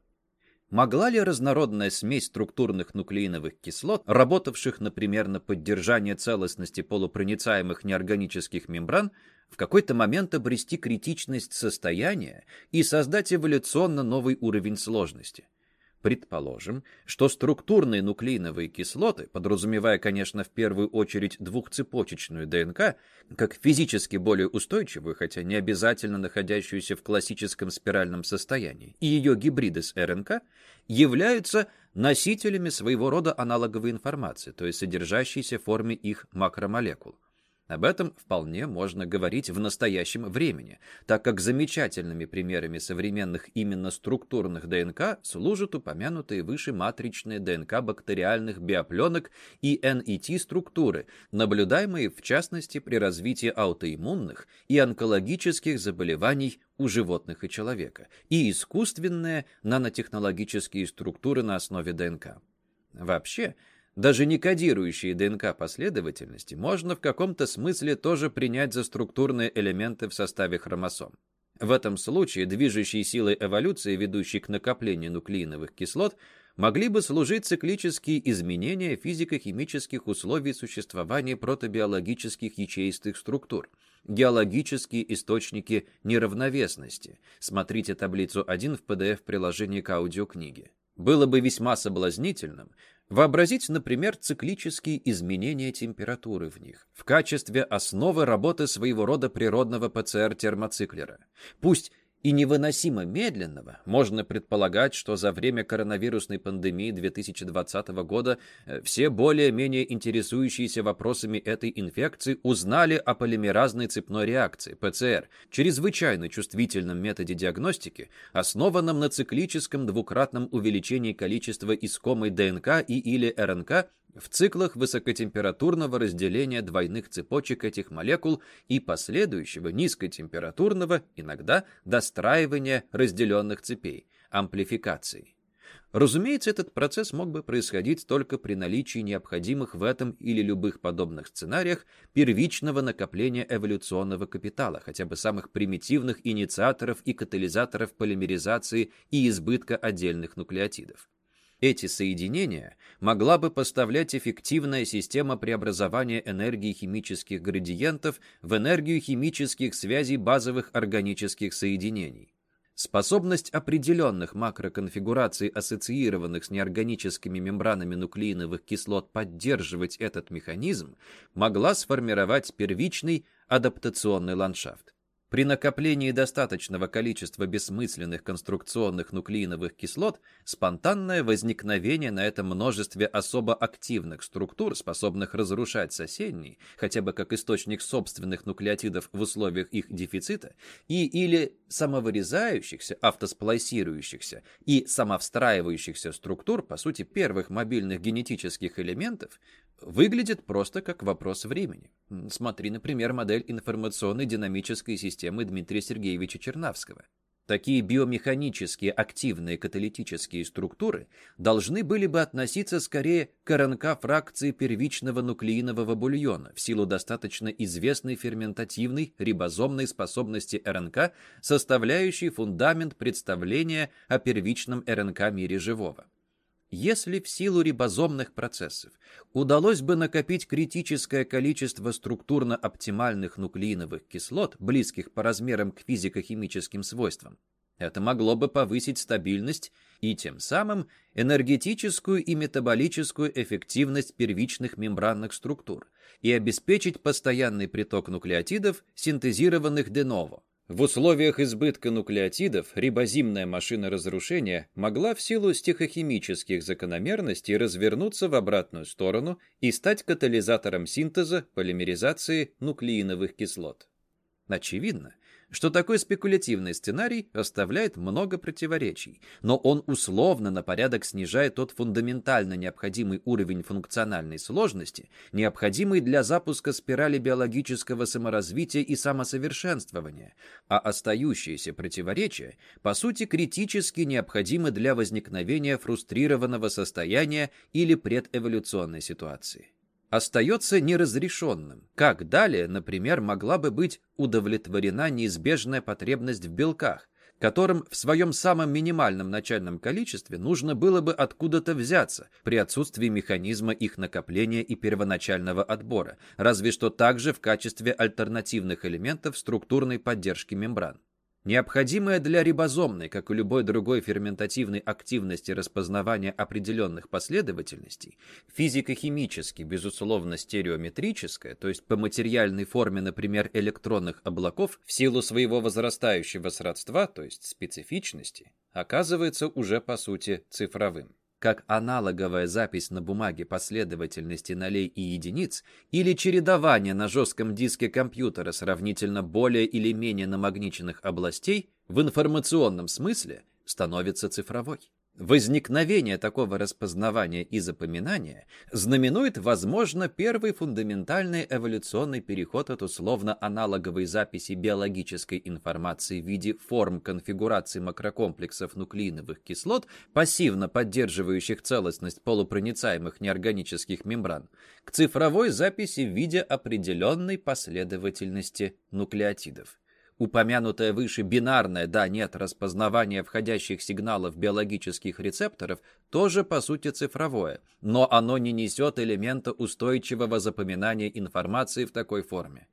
Могла ли разнородная смесь структурных нуклеиновых кислот, работавших, например, на поддержание целостности полупроницаемых неорганических мембран, в какой-то момент обрести критичность состояния и создать эволюционно новый уровень сложности? Предположим, что структурные нуклеиновые кислоты, подразумевая, конечно, в первую очередь двухцепочечную ДНК, как физически более устойчивую, хотя не обязательно находящуюся в классическом спиральном состоянии, и ее гибриды с РНК, являются носителями своего рода аналоговой информации, то есть содержащейся в форме их макромолекул. Об этом вполне можно говорить в настоящем времени, так как замечательными примерами современных именно структурных ДНК служат упомянутые выше матричные ДНК бактериальных биопленок и NET-структуры, наблюдаемые в частности при развитии аутоиммунных и онкологических заболеваний у животных и человека, и искусственные нанотехнологические структуры на основе ДНК. Вообще, даже не кодирующие ДНК последовательности можно в каком-то смысле тоже принять за структурные элементы в составе хромосом. В этом случае движущей силой эволюции, ведущей к накоплению нуклеиновых кислот, могли бы служить циклические изменения физико-химических условий существования протобиологических ячеистых структур, геологические источники неравновесности. Смотрите таблицу 1 в PDF-приложении к аудиокниге. Было бы весьма соблазнительным вообразить, например, циклические изменения температуры в них в качестве основы работы своего рода природного ПЦР-термоциклера. Пусть и невыносимо медленного, можно предполагать, что за время коронавирусной пандемии 2020 года э, все более-менее интересующиеся вопросами этой инфекции узнали о полимеразной цепной реакции, ПЦР, чрезвычайно чувствительном методе диагностики, основанном на циклическом двукратном увеличении количества искомой ДНК и или РНК в циклах высокотемпературного разделения двойных цепочек этих молекул и последующего низкотемпературного, иногда, достраивания разделенных цепей, амплификации. Разумеется, этот процесс мог бы происходить только при наличии необходимых в этом или любых подобных сценариях первичного накопления эволюционного капитала, хотя бы самых примитивных инициаторов и катализаторов полимеризации и избытка отдельных нуклеотидов. Эти соединения могла бы поставлять эффективная система преобразования энергии химических градиентов в энергию химических связей базовых органических соединений. Способность определенных макроконфигураций, ассоциированных с неорганическими мембранами нуклеиновых кислот, поддерживать этот механизм, могла сформировать первичный адаптационный ландшафт. При накоплении достаточного количества бессмысленных конструкционных нуклеиновых кислот спонтанное возникновение на этом множестве особо активных структур, способных разрушать соседние, хотя бы как источник собственных нуклеотидов в условиях их дефицита, и или самовырезающихся, автосплайсирующихся и самовстраивающихся структур, по сути, первых мобильных генетических элементов, выглядит просто как вопрос времени. Смотри, например, модель информационной динамической системы Дмитрия Сергеевича Чернавского. Такие биомеханические активные каталитические структуры должны были бы относиться скорее к РНК-фракции первичного нуклеинового бульона в силу достаточно известной ферментативной рибозомной способности РНК, составляющей фундамент представления о первичном РНК-мире живого. Если в силу рибозомных процессов удалось бы накопить критическое количество структурно-оптимальных нуклеиновых кислот, близких по размерам к физико-химическим свойствам, это могло бы повысить стабильность и тем самым энергетическую и метаболическую эффективность первичных мембранных структур и обеспечить постоянный приток нуклеотидов, синтезированных де ново. В условиях избытка нуклеотидов рибозимная машина разрушения могла в силу стихохимических закономерностей развернуться в обратную сторону и стать катализатором синтеза, полимеризации нуклеиновых кислот. Очевидно, что такой спекулятивный сценарий оставляет много противоречий, но он условно на порядок снижает тот фундаментально необходимый уровень функциональной сложности, необходимый для запуска спирали биологического саморазвития и самосовершенствования, а остающиеся противоречия, по сути, критически необходимы для возникновения фрустрированного состояния или предэволюционной ситуации остается неразрешенным. Как далее, например, могла бы быть удовлетворена неизбежная потребность в белках, которым в своем самом минимальном начальном количестве нужно было бы откуда-то взяться при отсутствии механизма их накопления и первоначального отбора, разве что также в качестве альтернативных элементов структурной поддержки мембран. Необходимое для рибозомной, как и любой другой ферментативной активности распознавания определенных последовательностей, физико-химически, безусловно, стереометрическое, то есть по материальной форме, например, электронных облаков, в силу своего возрастающего сродства, то есть специфичности, оказывается уже по сути цифровым. Как аналоговая запись на бумаге последовательности нолей и единиц или чередование на жестком диске компьютера сравнительно более или менее намагниченных областей в информационном смысле становится цифровой. Возникновение такого распознавания и запоминания знаменует, возможно, первый фундаментальный эволюционный переход от условно-аналоговой записи биологической информации в виде форм конфигурации макрокомплексов нуклеиновых кислот, пассивно поддерживающих целостность полупроницаемых неорганических мембран, к цифровой записи в виде определенной последовательности нуклеотидов. Упомянутое выше бинарное «да-нет» распознавание входящих сигналов биологических рецепторов тоже по сути цифровое, но оно не несет элемента устойчивого запоминания информации в такой форме.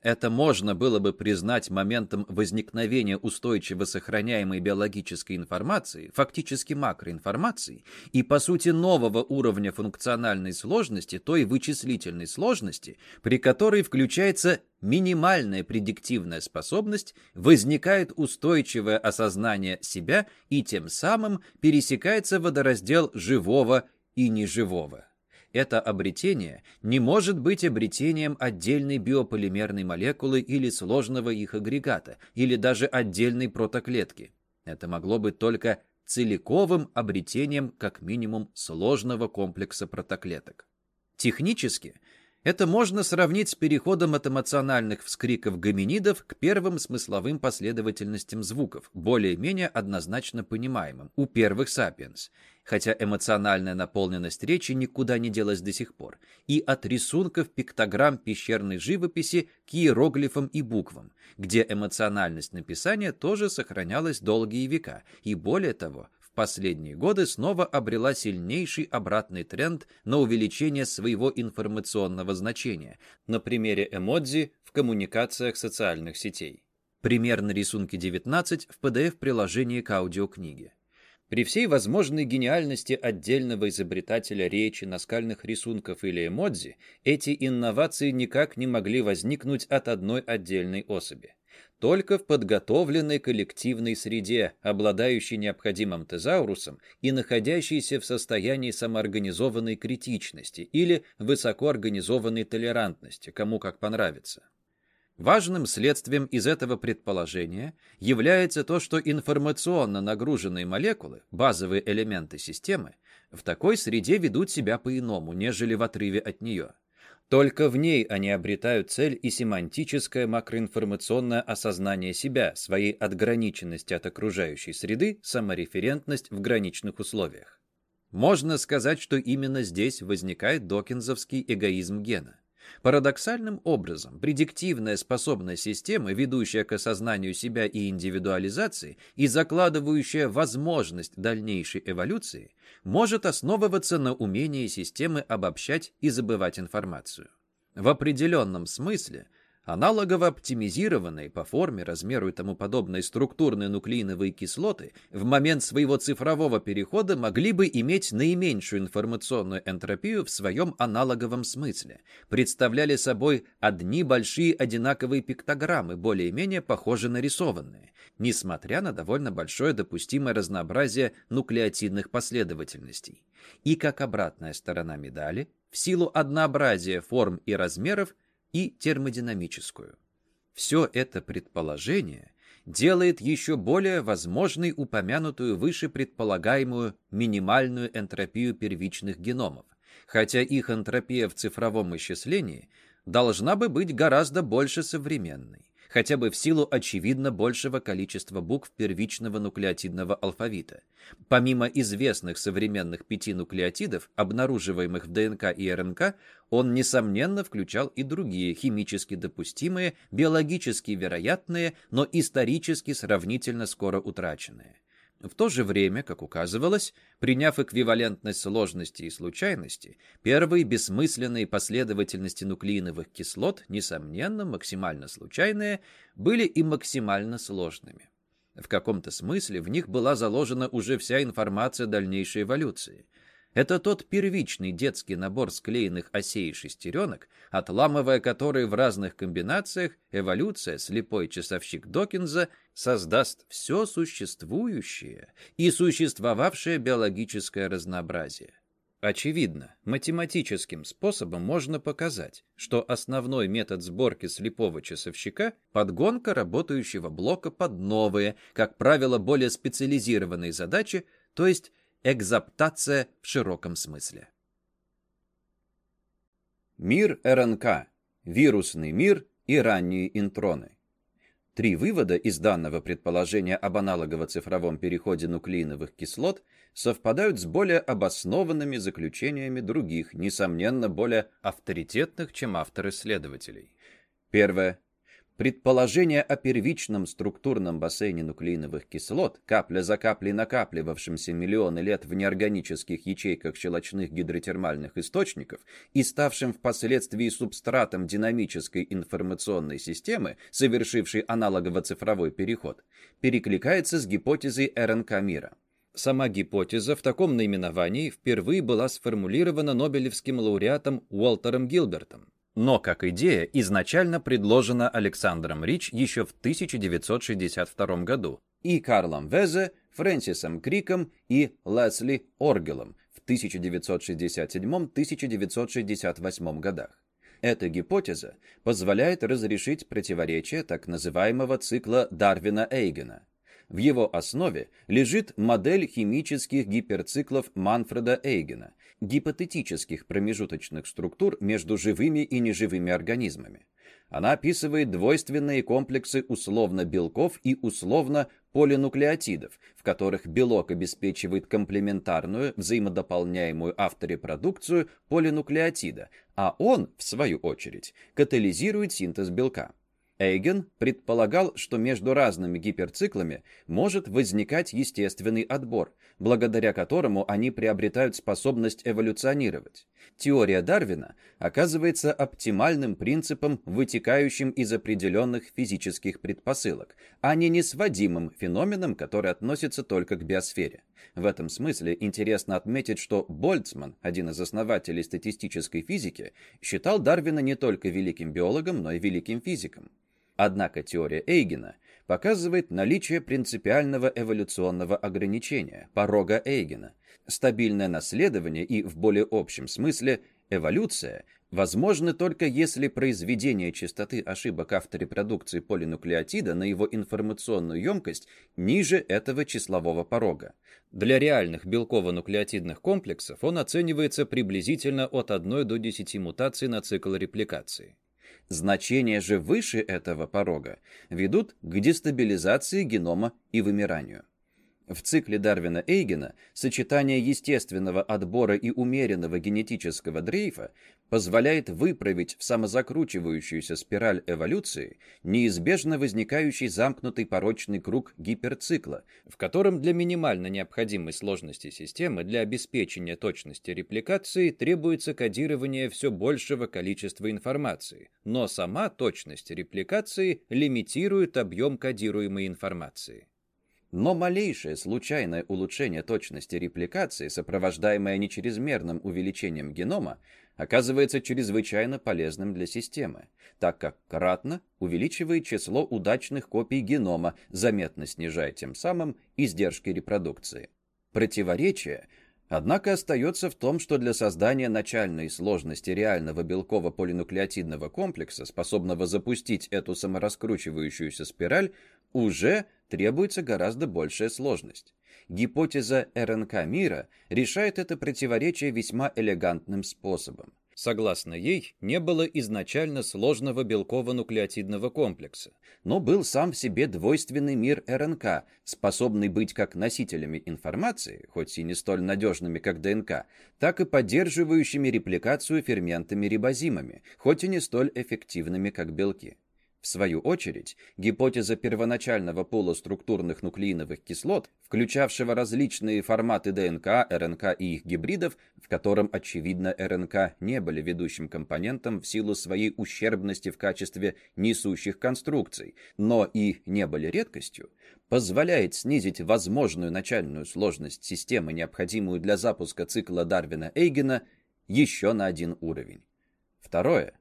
Это можно было бы признать моментом возникновения устойчиво сохраняемой биологической информации, фактически макроинформации, и по сути нового уровня функциональной сложности, той вычислительной сложности, при которой включается минимальная предиктивная способность, возникает устойчивое осознание себя и тем самым пересекается водораздел живого и неживого это обретение не может быть обретением отдельной биополимерной молекулы или сложного их агрегата, или даже отдельной протоклетки. Это могло быть только целиковым обретением как минимум сложного комплекса протоклеток. Технически это можно сравнить с переходом от эмоциональных вскриков гоминидов к первым смысловым последовательностям звуков, более-менее однозначно понимаемым, у первых сапиенс, хотя эмоциональная наполненность речи никуда не делась до сих пор, и от рисунков пиктограмм пещерной живописи к иероглифам и буквам, где эмоциональность написания тоже сохранялась долгие века, и более того, последние годы снова обрела сильнейший обратный тренд на увеличение своего информационного значения на примере эмодзи в коммуникациях социальных сетей. Пример на рисунке 19 в PDF-приложении к аудиокниге. При всей возможной гениальности отдельного изобретателя речи, наскальных рисунков или эмодзи, эти инновации никак не могли возникнуть от одной отдельной особи только в подготовленной коллективной среде, обладающей необходимым тезаурусом и находящейся в состоянии самоорганизованной критичности или высокоорганизованной толерантности, кому как понравится. Важным следствием из этого предположения является то, что информационно нагруженные молекулы, базовые элементы системы, в такой среде ведут себя по-иному, нежели в отрыве от нее. Только в ней они обретают цель и семантическое макроинформационное осознание себя, своей отграниченности от окружающей среды, самореферентность в граничных условиях. Можно сказать, что именно здесь возникает докинзовский эгоизм гена. Парадоксальным образом, предиктивная способность системы, ведущая к осознанию себя и индивидуализации и закладывающая возможность дальнейшей эволюции, может основываться на умении системы обобщать и забывать информацию. В определенном смысле Аналогово оптимизированные по форме, размеру и тому подобные структурные нуклеиновые кислоты в момент своего цифрового перехода могли бы иметь наименьшую информационную энтропию в своем аналоговом смысле, представляли собой одни большие одинаковые пиктограммы, более-менее похоже на рисованные, несмотря на довольно большое допустимое разнообразие нуклеотидных последовательностей. И как обратная сторона медали, в силу однообразия форм и размеров, и термодинамическую. Все это предположение делает еще более возможной упомянутую выше предполагаемую минимальную энтропию первичных геномов, хотя их энтропия в цифровом исчислении должна бы быть гораздо больше современной хотя бы в силу очевидно большего количества букв первичного нуклеотидного алфавита. Помимо известных современных пяти нуклеотидов, обнаруживаемых в ДНК и РНК, он, несомненно, включал и другие химически допустимые, биологически вероятные, но исторически сравнительно скоро утраченные. В то же время, как указывалось, приняв эквивалентность сложности и случайности, первые бессмысленные последовательности нуклеиновых кислот, несомненно, максимально случайные, были и максимально сложными. В каком-то смысле в них была заложена уже вся информация дальнейшей эволюции. Это тот первичный детский набор склеенных осей и шестеренок, отламывая которые в разных комбинациях эволюция, слепой часовщик Докинза, создаст все существующее и существовавшее биологическое разнообразие. Очевидно, математическим способом можно показать, что основной метод сборки слепого часовщика – подгонка работающего блока под новые, как правило, более специализированные задачи, то есть экзаптация в широком смысле. Мир РНК, вирусный мир и ранние интроны. Три вывода из данного предположения об аналогово-цифровом переходе нуклеиновых кислот совпадают с более обоснованными заключениями других, несомненно, более авторитетных, чем автор исследователей. Первое. Предположение о первичном структурном бассейне нуклеиновых кислот, капля за каплей накапливавшемся миллионы лет в неорганических ячейках щелочных гидротермальных источников и ставшим впоследствии субстратом динамической информационной системы, совершившей аналогово-цифровой переход, перекликается с гипотезой РНК мира. Сама гипотеза в таком наименовании впервые была сформулирована Нобелевским лауреатом Уолтером Гилбертом но как идея изначально предложена Александром Рич еще в 1962 году и Карлом Везе, Фрэнсисом Криком и Лесли Оргелом в 1967-1968 годах. Эта гипотеза позволяет разрешить противоречие так называемого цикла Дарвина-Эйгена. В его основе лежит модель химических гиперциклов Манфреда Эйгена, гипотетических промежуточных структур между живыми и неживыми организмами. Она описывает двойственные комплексы условно-белков и условно-полинуклеотидов, в которых белок обеспечивает комплементарную, взаимодополняемую авторепродукцию полинуклеотида, а он, в свою очередь, катализирует синтез белка. Эйген предполагал, что между разными гиперциклами может возникать естественный отбор, благодаря которому они приобретают способность эволюционировать. Теория Дарвина оказывается оптимальным принципом, вытекающим из определенных физических предпосылок, а не несводимым феноменом, который относится только к биосфере. В этом смысле интересно отметить, что Больцман, один из основателей статистической физики, считал Дарвина не только великим биологом, но и великим физиком. Однако теория Эйгена показывает наличие принципиального эволюционного ограничения, порога Эйгена. Стабильное наследование и, в более общем смысле, эволюция возможны только если произведение частоты ошибок авторепродукции полинуклеотида на его информационную емкость ниже этого числового порога. Для реальных белково-нуклеотидных комплексов он оценивается приблизительно от 1 до 10 мутаций на цикл репликации. Значения же выше этого порога ведут к дестабилизации генома и вымиранию. В цикле Дарвина-Эйгена сочетание естественного отбора и умеренного генетического дрейфа позволяет выправить в самозакручивающуюся спираль эволюции неизбежно возникающий замкнутый порочный круг гиперцикла, в котором для минимально необходимой сложности системы для обеспечения точности репликации требуется кодирование все большего количества информации, но сама точность репликации лимитирует объем кодируемой информации. Но малейшее случайное улучшение точности репликации, сопровождаемое нечрезмерным увеличением генома, оказывается чрезвычайно полезным для системы, так как кратно увеличивает число удачных копий генома, заметно снижая тем самым издержки репродукции. Противоречие Однако остается в том, что для создания начальной сложности реального белково-полинуклеотидного комплекса, способного запустить эту самораскручивающуюся спираль, уже требуется гораздо большая сложность. Гипотеза РНК мира решает это противоречие весьма элегантным способом. Согласно ей, не было изначально сложного белково-нуклеотидного комплекса, но был сам в себе двойственный мир РНК, способный быть как носителями информации, хоть и не столь надежными, как ДНК, так и поддерживающими репликацию ферментами-рибозимами, хоть и не столь эффективными, как белки. В свою очередь, гипотеза первоначального пула структурных нуклеиновых кислот, включавшего различные форматы ДНК, РНК и их гибридов, в котором, очевидно, РНК не были ведущим компонентом в силу своей ущербности в качестве несущих конструкций, но и не были редкостью, позволяет снизить возможную начальную сложность системы, необходимую для запуска цикла Дарвина-Эйгена, еще на один уровень. Второе.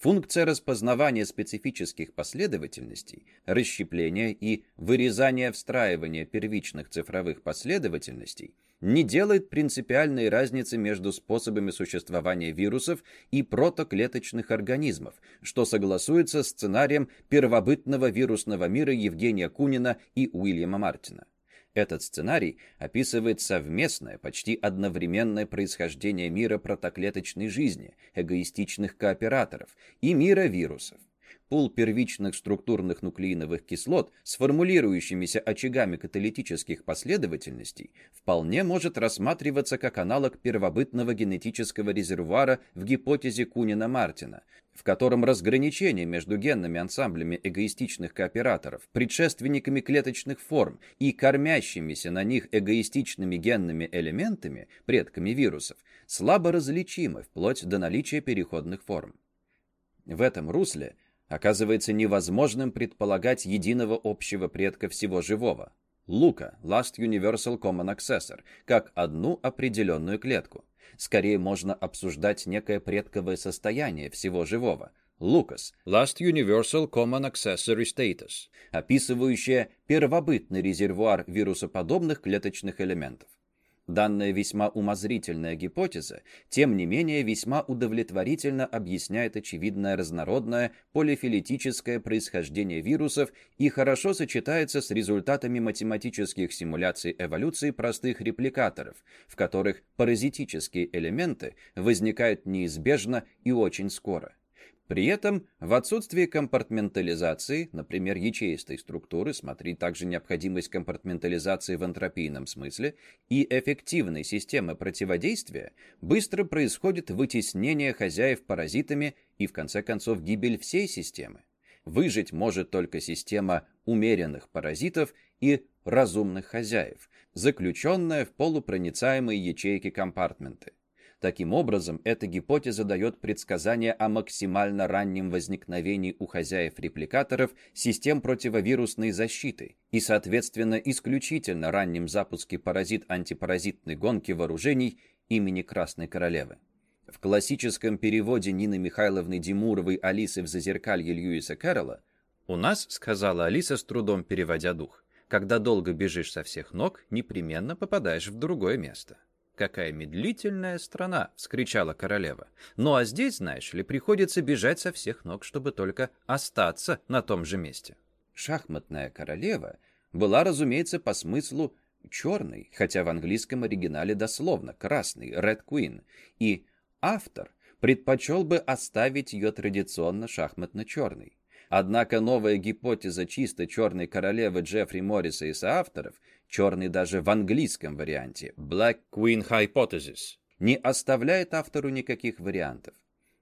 Функция распознавания специфических последовательностей, расщепления и вырезания встраивания первичных цифровых последовательностей не делает принципиальной разницы между способами существования вирусов и протоклеточных организмов, что согласуется с сценарием первобытного вирусного мира Евгения Кунина и Уильяма Мартина. Этот сценарий описывает совместное, почти одновременное происхождение мира протоклеточной жизни, эгоистичных кооператоров и мира вирусов. Пул первичных структурных нуклеиновых кислот с формулирующимися очагами каталитических последовательностей вполне может рассматриваться как аналог первобытного генетического резервуара в гипотезе Кунина-Мартина, в котором разграничение между генными ансамблями эгоистичных кооператоров, предшественниками клеточных форм и кормящимися на них эгоистичными генными элементами, предками вирусов, слабо различимы вплоть до наличия переходных форм. В этом русле – оказывается невозможным предполагать единого общего предка всего живого, Лука, Last Universal Common Accessor, как одну определенную клетку. Скорее можно обсуждать некое предковое состояние всего живого, Лукас, Last Universal Common Accessory Status, описывающее первобытный резервуар вирусоподобных клеточных элементов. Данная весьма умозрительная гипотеза, тем не менее, весьма удовлетворительно объясняет очевидное разнородное полифилетическое происхождение вирусов и хорошо сочетается с результатами математических симуляций эволюции простых репликаторов, в которых паразитические элементы возникают неизбежно и очень скоро. При этом в отсутствии компартментализации, например, ячеистой структуры, смотри также необходимость компартментализации в энтропийном смысле, и эффективной системы противодействия, быстро происходит вытеснение хозяев паразитами и, в конце концов, гибель всей системы. Выжить может только система умеренных паразитов и разумных хозяев, заключенная в полупроницаемые ячейки компартменты. Таким образом, эта гипотеза дает предсказание о максимально раннем возникновении у хозяев-репликаторов систем противовирусной защиты и, соответственно, исключительно раннем запуске паразит-антипаразитной гонки вооружений имени Красной Королевы. В классическом переводе Нины Михайловны Димуровой «Алисы в зазеркалье» Льюиса Кэрролла «У нас, — сказала Алиса, с трудом переводя дух, — когда долго бежишь со всех ног, непременно попадаешь в другое место» какая медлительная страна!» — вскричала королева. «Ну а здесь, знаешь ли, приходится бежать со всех ног, чтобы только остаться на том же месте». Шахматная королева была, разумеется, по смыслу черный, хотя в английском оригинале дословно красный, Red Queen, и автор предпочел бы оставить ее традиционно шахматно-черной. Однако новая гипотеза чисто черной королевы Джеффри Морриса и соавторов черный даже в английском варианте, Black Queen Hypothesis, не оставляет автору никаких вариантов.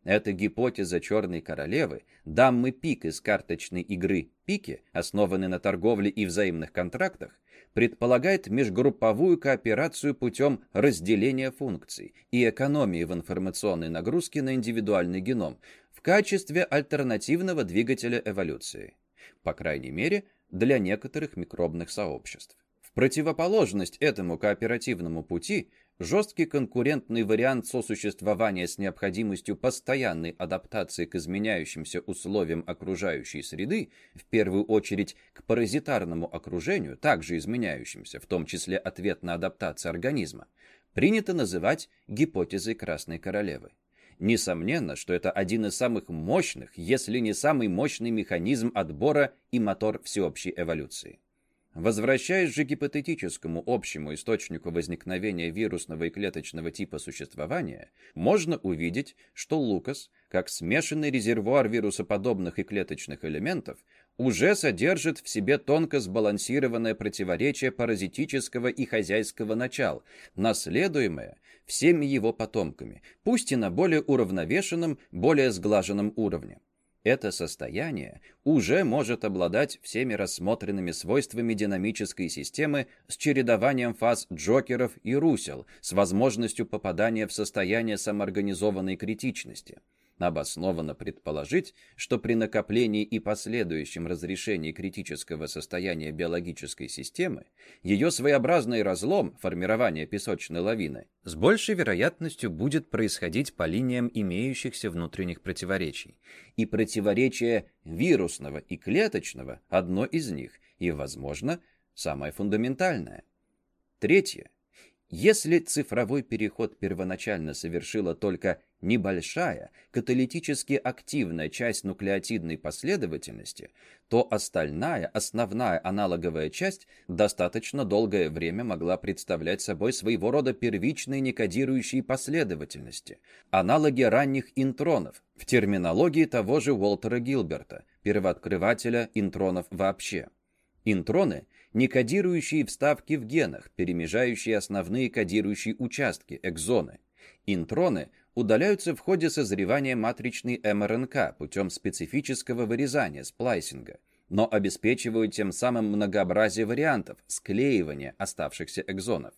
Эта гипотеза черной королевы, дамы пик из карточной игры пики, основанной на торговле и взаимных контрактах, предполагает межгрупповую кооперацию путем разделения функций и экономии в информационной нагрузке на индивидуальный геном в качестве альтернативного двигателя эволюции, по крайней мере, для некоторых микробных сообществ противоположность этому кооперативному пути жесткий конкурентный вариант сосуществования с необходимостью постоянной адаптации к изменяющимся условиям окружающей среды, в первую очередь к паразитарному окружению, также изменяющимся, в том числе ответ на адаптацию организма, принято называть гипотезой Красной Королевы. Несомненно, что это один из самых мощных, если не самый мощный механизм отбора и мотор всеобщей эволюции. Возвращаясь же к гипотетическому общему источнику возникновения вирусного и клеточного типа существования, можно увидеть, что Лукас, как смешанный резервуар вирусоподобных и клеточных элементов, уже содержит в себе тонко сбалансированное противоречие паразитического и хозяйского начал, наследуемое всеми его потомками, пусть и на более уравновешенном, более сглаженном уровне. Это состояние уже может обладать всеми рассмотренными свойствами динамической системы с чередованием фаз джокеров и русел, с возможностью попадания в состояние самоорганизованной критичности – Обоснованно предположить, что при накоплении и последующем разрешении критического состояния биологической системы ее своеобразный разлом, формирование песочной лавины, с большей вероятностью будет происходить по линиям имеющихся внутренних противоречий. И противоречие вирусного и клеточного – одно из них, и, возможно, самое фундаментальное. Третье. Если цифровой переход первоначально совершила только небольшая, каталитически активная часть нуклеотидной последовательности, то остальная, основная аналоговая часть достаточно долгое время могла представлять собой своего рода первичные некодирующие последовательности, аналоги ранних интронов, в терминологии того же Уолтера Гилберта, первооткрывателя интронов вообще. Интроны – некодирующие вставки в генах, перемежающие основные кодирующие участки, экзоны. Интроны удаляются в ходе созревания матричной МРНК путем специфического вырезания, сплайсинга, но обеспечивают тем самым многообразие вариантов, склеивания оставшихся экзонов.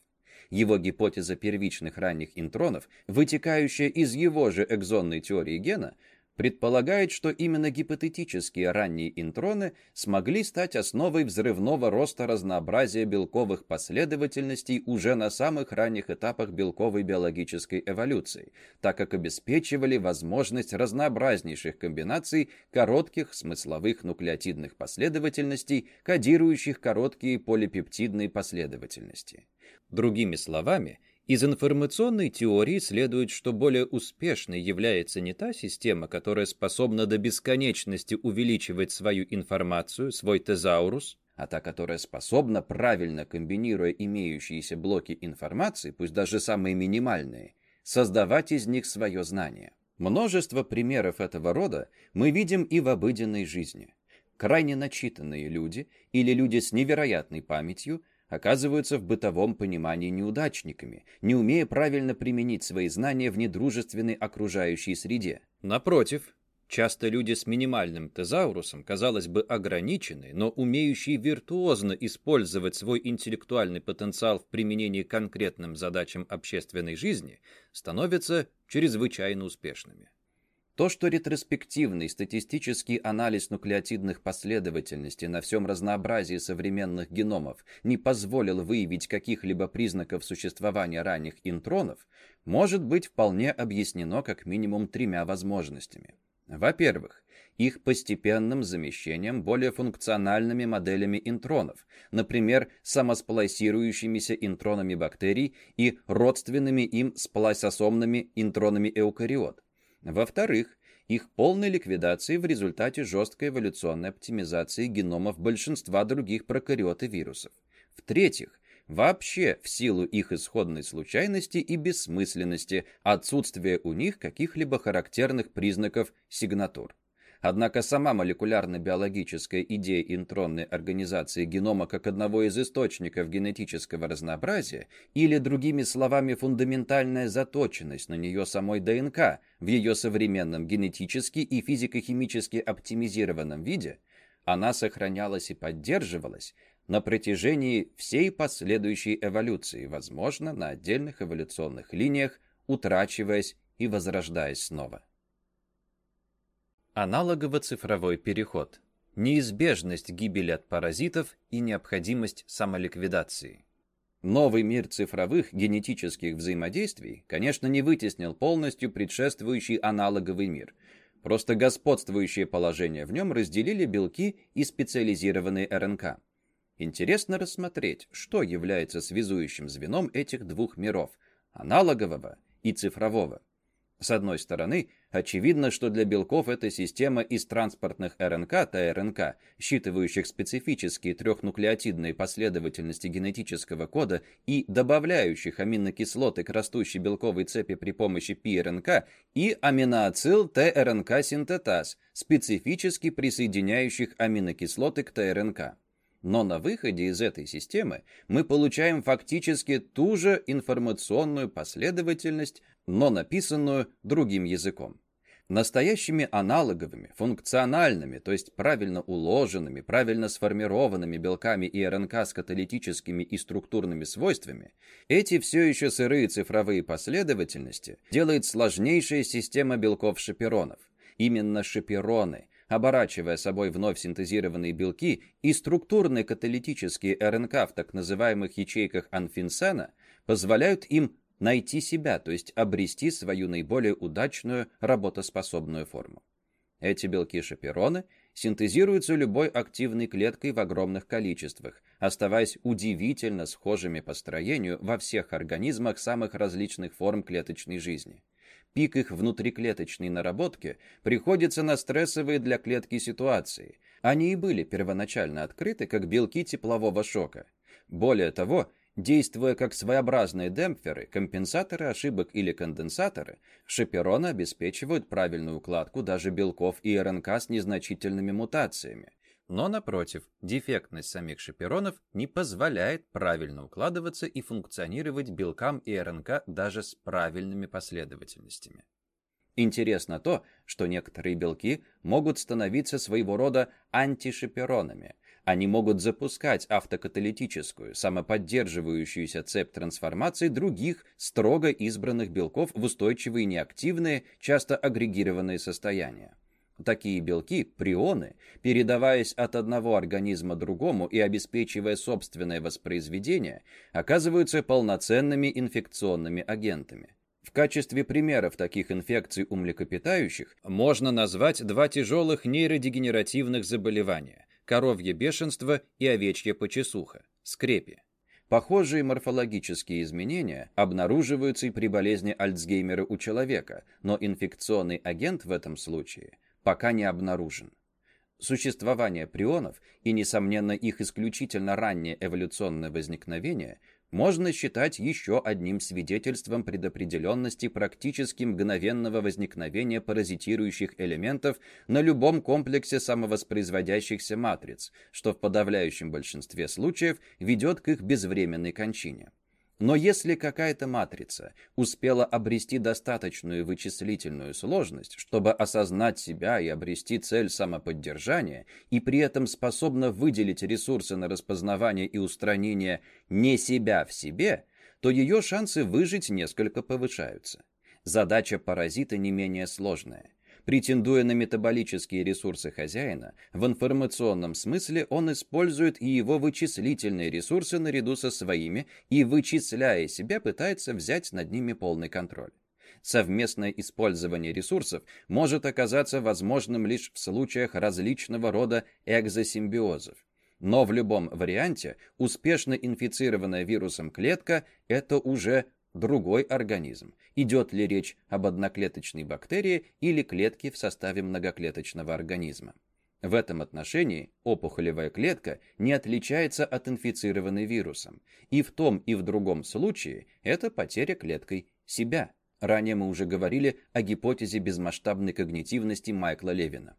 Его гипотеза первичных ранних интронов, вытекающая из его же экзонной теории гена, предполагает, что именно гипотетические ранние интроны смогли стать основой взрывного роста разнообразия белковых последовательностей уже на самых ранних этапах белковой биологической эволюции, так как обеспечивали возможность разнообразнейших комбинаций коротких смысловых нуклеотидных последовательностей, кодирующих короткие полипептидные последовательности. Другими словами, из информационной теории следует, что более успешной является не та система, которая способна до бесконечности увеличивать свою информацию, свой тезаурус, а та, которая способна, правильно комбинируя имеющиеся блоки информации, пусть даже самые минимальные, создавать из них свое знание. Множество примеров этого рода мы видим и в обыденной жизни. Крайне начитанные люди или люди с невероятной памятью оказываются в бытовом понимании неудачниками, не умея правильно применить свои знания в недружественной окружающей среде. Напротив, часто люди с минимальным тезаурусом, казалось бы, ограничены, но умеющие виртуозно использовать свой интеллектуальный потенциал в применении конкретным задачам общественной жизни, становятся чрезвычайно успешными. То, что ретроспективный статистический анализ нуклеотидных последовательностей на всем разнообразии современных геномов не позволил выявить каких-либо признаков существования ранних интронов, может быть вполне объяснено как минимум тремя возможностями. Во-первых, их постепенным замещением более функциональными моделями интронов, например, самосплайсирующимися интронами бактерий и родственными им сплайсосомными интронами эукариот. Во-вторых, их полной ликвидации в результате жесткой эволюционной оптимизации геномов большинства других прокариот и вирусов. В-третьих, вообще в силу их исходной случайности и бессмысленности, отсутствия у них каких-либо характерных признаков сигнатур. Однако сама молекулярно-биологическая идея интронной организации генома как одного из источников генетического разнообразия, или, другими словами, фундаментальная заточенность на нее самой ДНК в ее современном генетически и физико-химически оптимизированном виде, она сохранялась и поддерживалась на протяжении всей последующей эволюции, возможно, на отдельных эволюционных линиях, утрачиваясь и возрождаясь снова. Аналогово-цифровой переход. Неизбежность гибели от паразитов и необходимость самоликвидации. Новый мир цифровых генетических взаимодействий, конечно, не вытеснил полностью предшествующий аналоговый мир. Просто господствующее положение в нем разделили белки и специализированные РНК. Интересно рассмотреть, что является связующим звеном этих двух миров – аналогового и цифрового. С одной стороны, очевидно, что для белков эта система из транспортных РНК, ТРНК, считывающих специфические трехнуклеотидные последовательности генетического кода и добавляющих аминокислоты к растущей белковой цепи при помощи ПРНК, и аминоацил ТРНК-синтетаз, специфически присоединяющих аминокислоты к ТРНК. Но на выходе из этой системы мы получаем фактически ту же информационную последовательность, но написанную другим языком. Настоящими аналоговыми, функциональными, то есть правильно уложенными, правильно сформированными белками и РНК с каталитическими и структурными свойствами, эти все еще сырые цифровые последовательности делает сложнейшая система белков-шаперонов. Именно шапероны, оборачивая собой вновь синтезированные белки и структурные каталитические РНК в так называемых ячейках Анфинсена, позволяют им найти себя, то есть обрести свою наиболее удачную работоспособную форму. Эти белки-шапероны синтезируются любой активной клеткой в огромных количествах, оставаясь удивительно схожими по строению во всех организмах самых различных форм клеточной жизни. Пик их внутриклеточной наработки приходится на стрессовые для клетки ситуации. Они и были первоначально открыты как белки теплового шока. Более того, Действуя как своеобразные демпферы, компенсаторы ошибок или конденсаторы, шапероны обеспечивают правильную укладку даже белков и РНК с незначительными мутациями. Но, напротив, дефектность самих шаперонов не позволяет правильно укладываться и функционировать белкам и РНК даже с правильными последовательностями. Интересно то, что некоторые белки могут становиться своего рода антишаперонами, они могут запускать автокаталитическую, самоподдерживающуюся цепь трансформации других строго избранных белков в устойчивые неактивные, часто агрегированные состояния. Такие белки, прионы, передаваясь от одного организма другому и обеспечивая собственное воспроизведение, оказываются полноценными инфекционными агентами. В качестве примеров таких инфекций у млекопитающих можно назвать два тяжелых нейродегенеративных заболевания коровье бешенство и овечья почесуха, скрепи. Похожие морфологические изменения обнаруживаются и при болезни Альцгеймера у человека, но инфекционный агент в этом случае пока не обнаружен. Существование прионов и, несомненно, их исключительно раннее эволюционное возникновение можно считать еще одним свидетельством предопределенности практически мгновенного возникновения паразитирующих элементов на любом комплексе самовоспроизводящихся матриц, что в подавляющем большинстве случаев ведет к их безвременной кончине. Но если какая-то матрица успела обрести достаточную вычислительную сложность, чтобы осознать себя и обрести цель самоподдержания, и при этом способна выделить ресурсы на распознавание и устранение не себя в себе, то ее шансы выжить несколько повышаются. Задача паразита не менее сложная. Претендуя на метаболические ресурсы хозяина, в информационном смысле он использует и его вычислительные ресурсы наряду со своими и, вычисляя себя, пытается взять над ними полный контроль. Совместное использование ресурсов может оказаться возможным лишь в случаях различного рода экзосимбиозов. Но в любом варианте успешно инфицированная вирусом клетка – это уже другой организм. Идет ли речь об одноклеточной бактерии или клетке в составе многоклеточного организма. В этом отношении опухолевая клетка не отличается от инфицированной вирусом, и в том и в другом случае это потеря клеткой себя. Ранее мы уже говорили о гипотезе безмасштабной когнитивности Майкла Левина.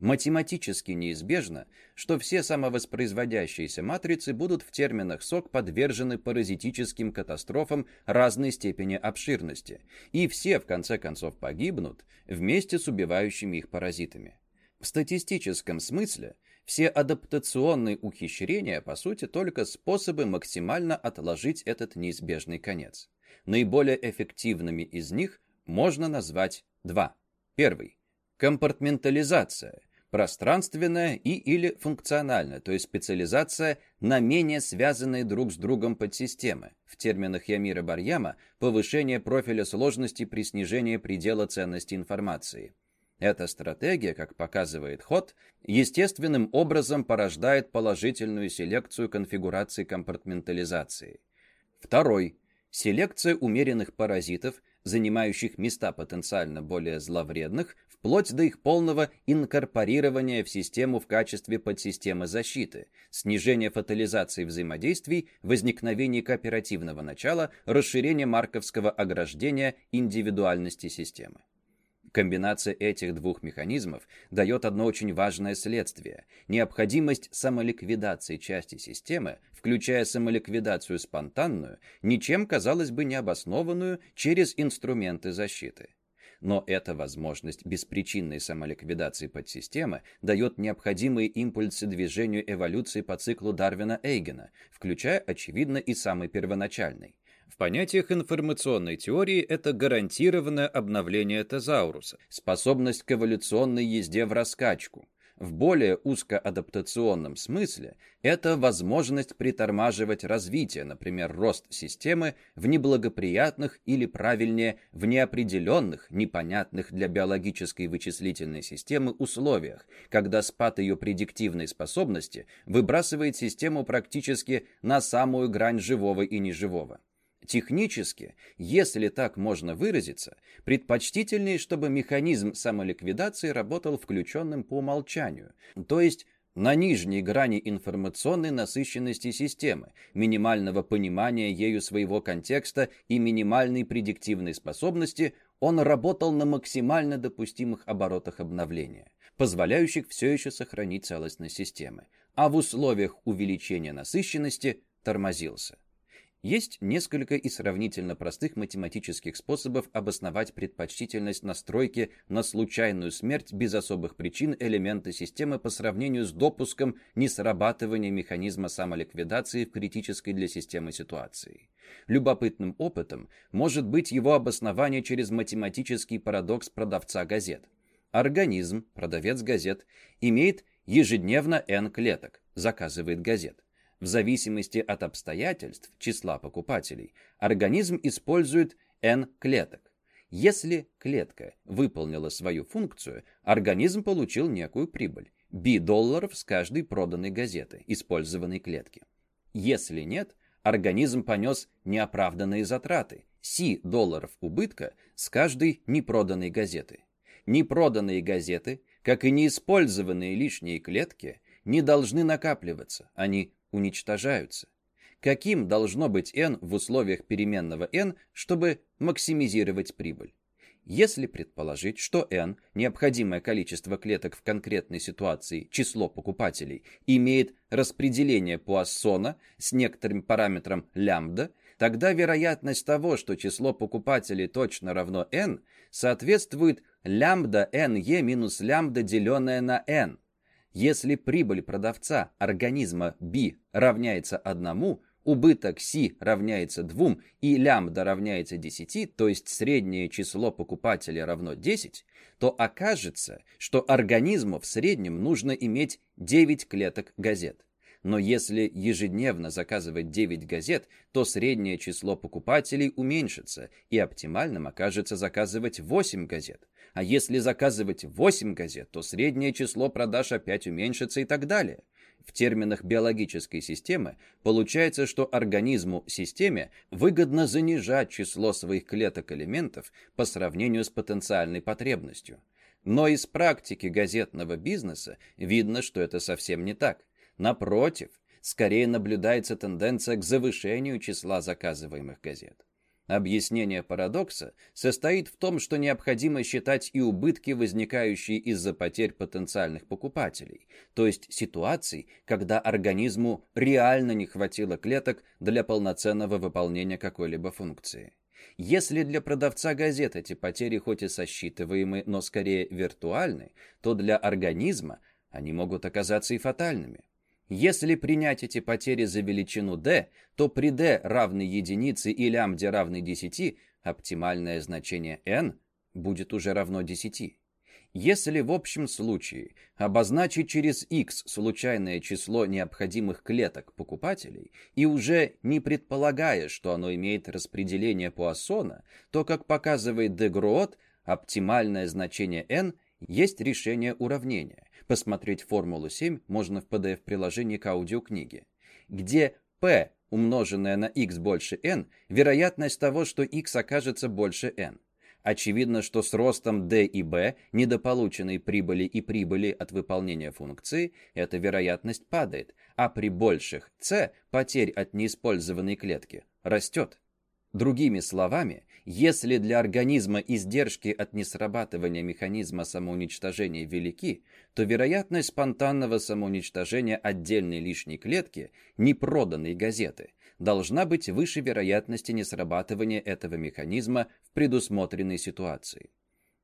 Математически неизбежно, что все самовоспроизводящиеся матрицы будут в терминах СОК подвержены паразитическим катастрофам разной степени обширности, и все в конце концов погибнут вместе с убивающими их паразитами. В статистическом смысле все адаптационные ухищрения, по сути, только способы максимально отложить этот неизбежный конец. Наиболее эффективными из них можно назвать два. Первый – компартментализация, пространственная и или функциональная, то есть специализация на менее связанные друг с другом подсистемы. В терминах Ямира Барьяма повышение профиля сложности при снижении предела ценности информации. Эта стратегия, как показывает ход, естественным образом порождает положительную селекцию конфигурации компартментализации. Второй. Селекция умеренных паразитов, занимающих места потенциально более зловредных, вплоть до их полного инкорпорирования в систему в качестве подсистемы защиты, снижения фатализации взаимодействий, возникновения кооперативного начала, расширения марковского ограждения индивидуальности системы. Комбинация этих двух механизмов дает одно очень важное следствие – необходимость самоликвидации части системы, включая самоликвидацию спонтанную, ничем, казалось бы, необоснованную через инструменты защиты. Но эта возможность беспричинной самоликвидации подсистемы дает необходимые импульсы движению эволюции по циклу Дарвина-Эйгена, включая, очевидно, и самый первоначальный. В понятиях информационной теории это гарантированное обновление тезауруса, способность к эволюционной езде в раскачку. В более узкоадаптационном смысле это возможность притормаживать развитие, например, рост системы в неблагоприятных или, правильнее, в неопределенных, непонятных для биологической вычислительной системы условиях, когда спад ее предиктивной способности выбрасывает систему практически на самую грань живого и неживого. Технически, если так можно выразиться, предпочтительнее, чтобы механизм самоликвидации работал включенным по умолчанию, то есть на нижней грани информационной насыщенности системы, минимального понимания ею своего контекста и минимальной предиктивной способности, он работал на максимально допустимых оборотах обновления, позволяющих все еще сохранить целостность системы, а в условиях увеличения насыщенности тормозился. Есть несколько и сравнительно простых математических способов обосновать предпочтительность настройки на случайную смерть без особых причин элемента системы по сравнению с допуском несрабатывания механизма самоликвидации в критической для системы ситуации. Любопытным опытом может быть его обоснование через математический парадокс продавца газет. Организм, продавец газет, имеет ежедневно n клеток, заказывает газет. В зависимости от обстоятельств числа покупателей организм использует n клеток. Если клетка выполнила свою функцию, организм получил некую прибыль – b долларов с каждой проданной газеты, использованной клетки. Если нет, организм понес неоправданные затраты – c долларов убытка с каждой непроданной газеты. Непроданные газеты, как и неиспользованные лишние клетки, не должны накапливаться, они уничтожаются. Каким должно быть n в условиях переменного n, чтобы максимизировать прибыль? Если предположить, что n, необходимое количество клеток в конкретной ситуации, число покупателей, имеет распределение Пуассона с некоторым параметром лямбда, тогда вероятность того, что число покупателей точно равно n, соответствует лямбда ne минус лямбда, деленное на n. Если прибыль продавца организма B равняется 1, убыток C равняется 2 и лямбда равняется 10, то есть среднее число покупателей равно 10, то окажется, что организму в среднем нужно иметь 9 клеток газет. Но если ежедневно заказывать 9 газет, то среднее число покупателей уменьшится, и оптимальным окажется заказывать 8 газет. А если заказывать 8 газет, то среднее число продаж опять уменьшится и так далее. В терминах биологической системы получается, что организму системе выгодно занижать число своих клеток-элементов по сравнению с потенциальной потребностью. Но из практики газетного бизнеса видно, что это совсем не так. Напротив, скорее наблюдается тенденция к завышению числа заказываемых газет. Объяснение парадокса состоит в том, что необходимо считать и убытки, возникающие из-за потерь потенциальных покупателей, то есть ситуаций, когда организму реально не хватило клеток для полноценного выполнения какой-либо функции. Если для продавца газет эти потери хоть и сосчитываемы, но скорее виртуальны, то для организма они могут оказаться и фатальными. Если принять эти потери за величину d, то при d равной единице и лямбде равной 10, оптимальное значение n будет уже равно 10. Если в общем случае обозначить через x случайное число необходимых клеток покупателей и уже не предполагая, что оно имеет распределение Пуассона, то, как показывает Дегруот, оптимальное значение n есть решение уравнения. Посмотреть формулу 7 можно в PDF-приложении к аудиокниге, где p умноженное на x больше n вероятность того, что x окажется больше n. Очевидно, что с ростом d и b недополученной прибыли и прибыли от выполнения функции эта вероятность падает, а при больших c потерь от неиспользованной клетки растет. Другими словами, если для организма издержки от несрабатывания механизма самоуничтожения велики, то вероятность спонтанного самоуничтожения отдельной лишней клетки, непроданной газеты, должна быть выше вероятности несрабатывания этого механизма в предусмотренной ситуации.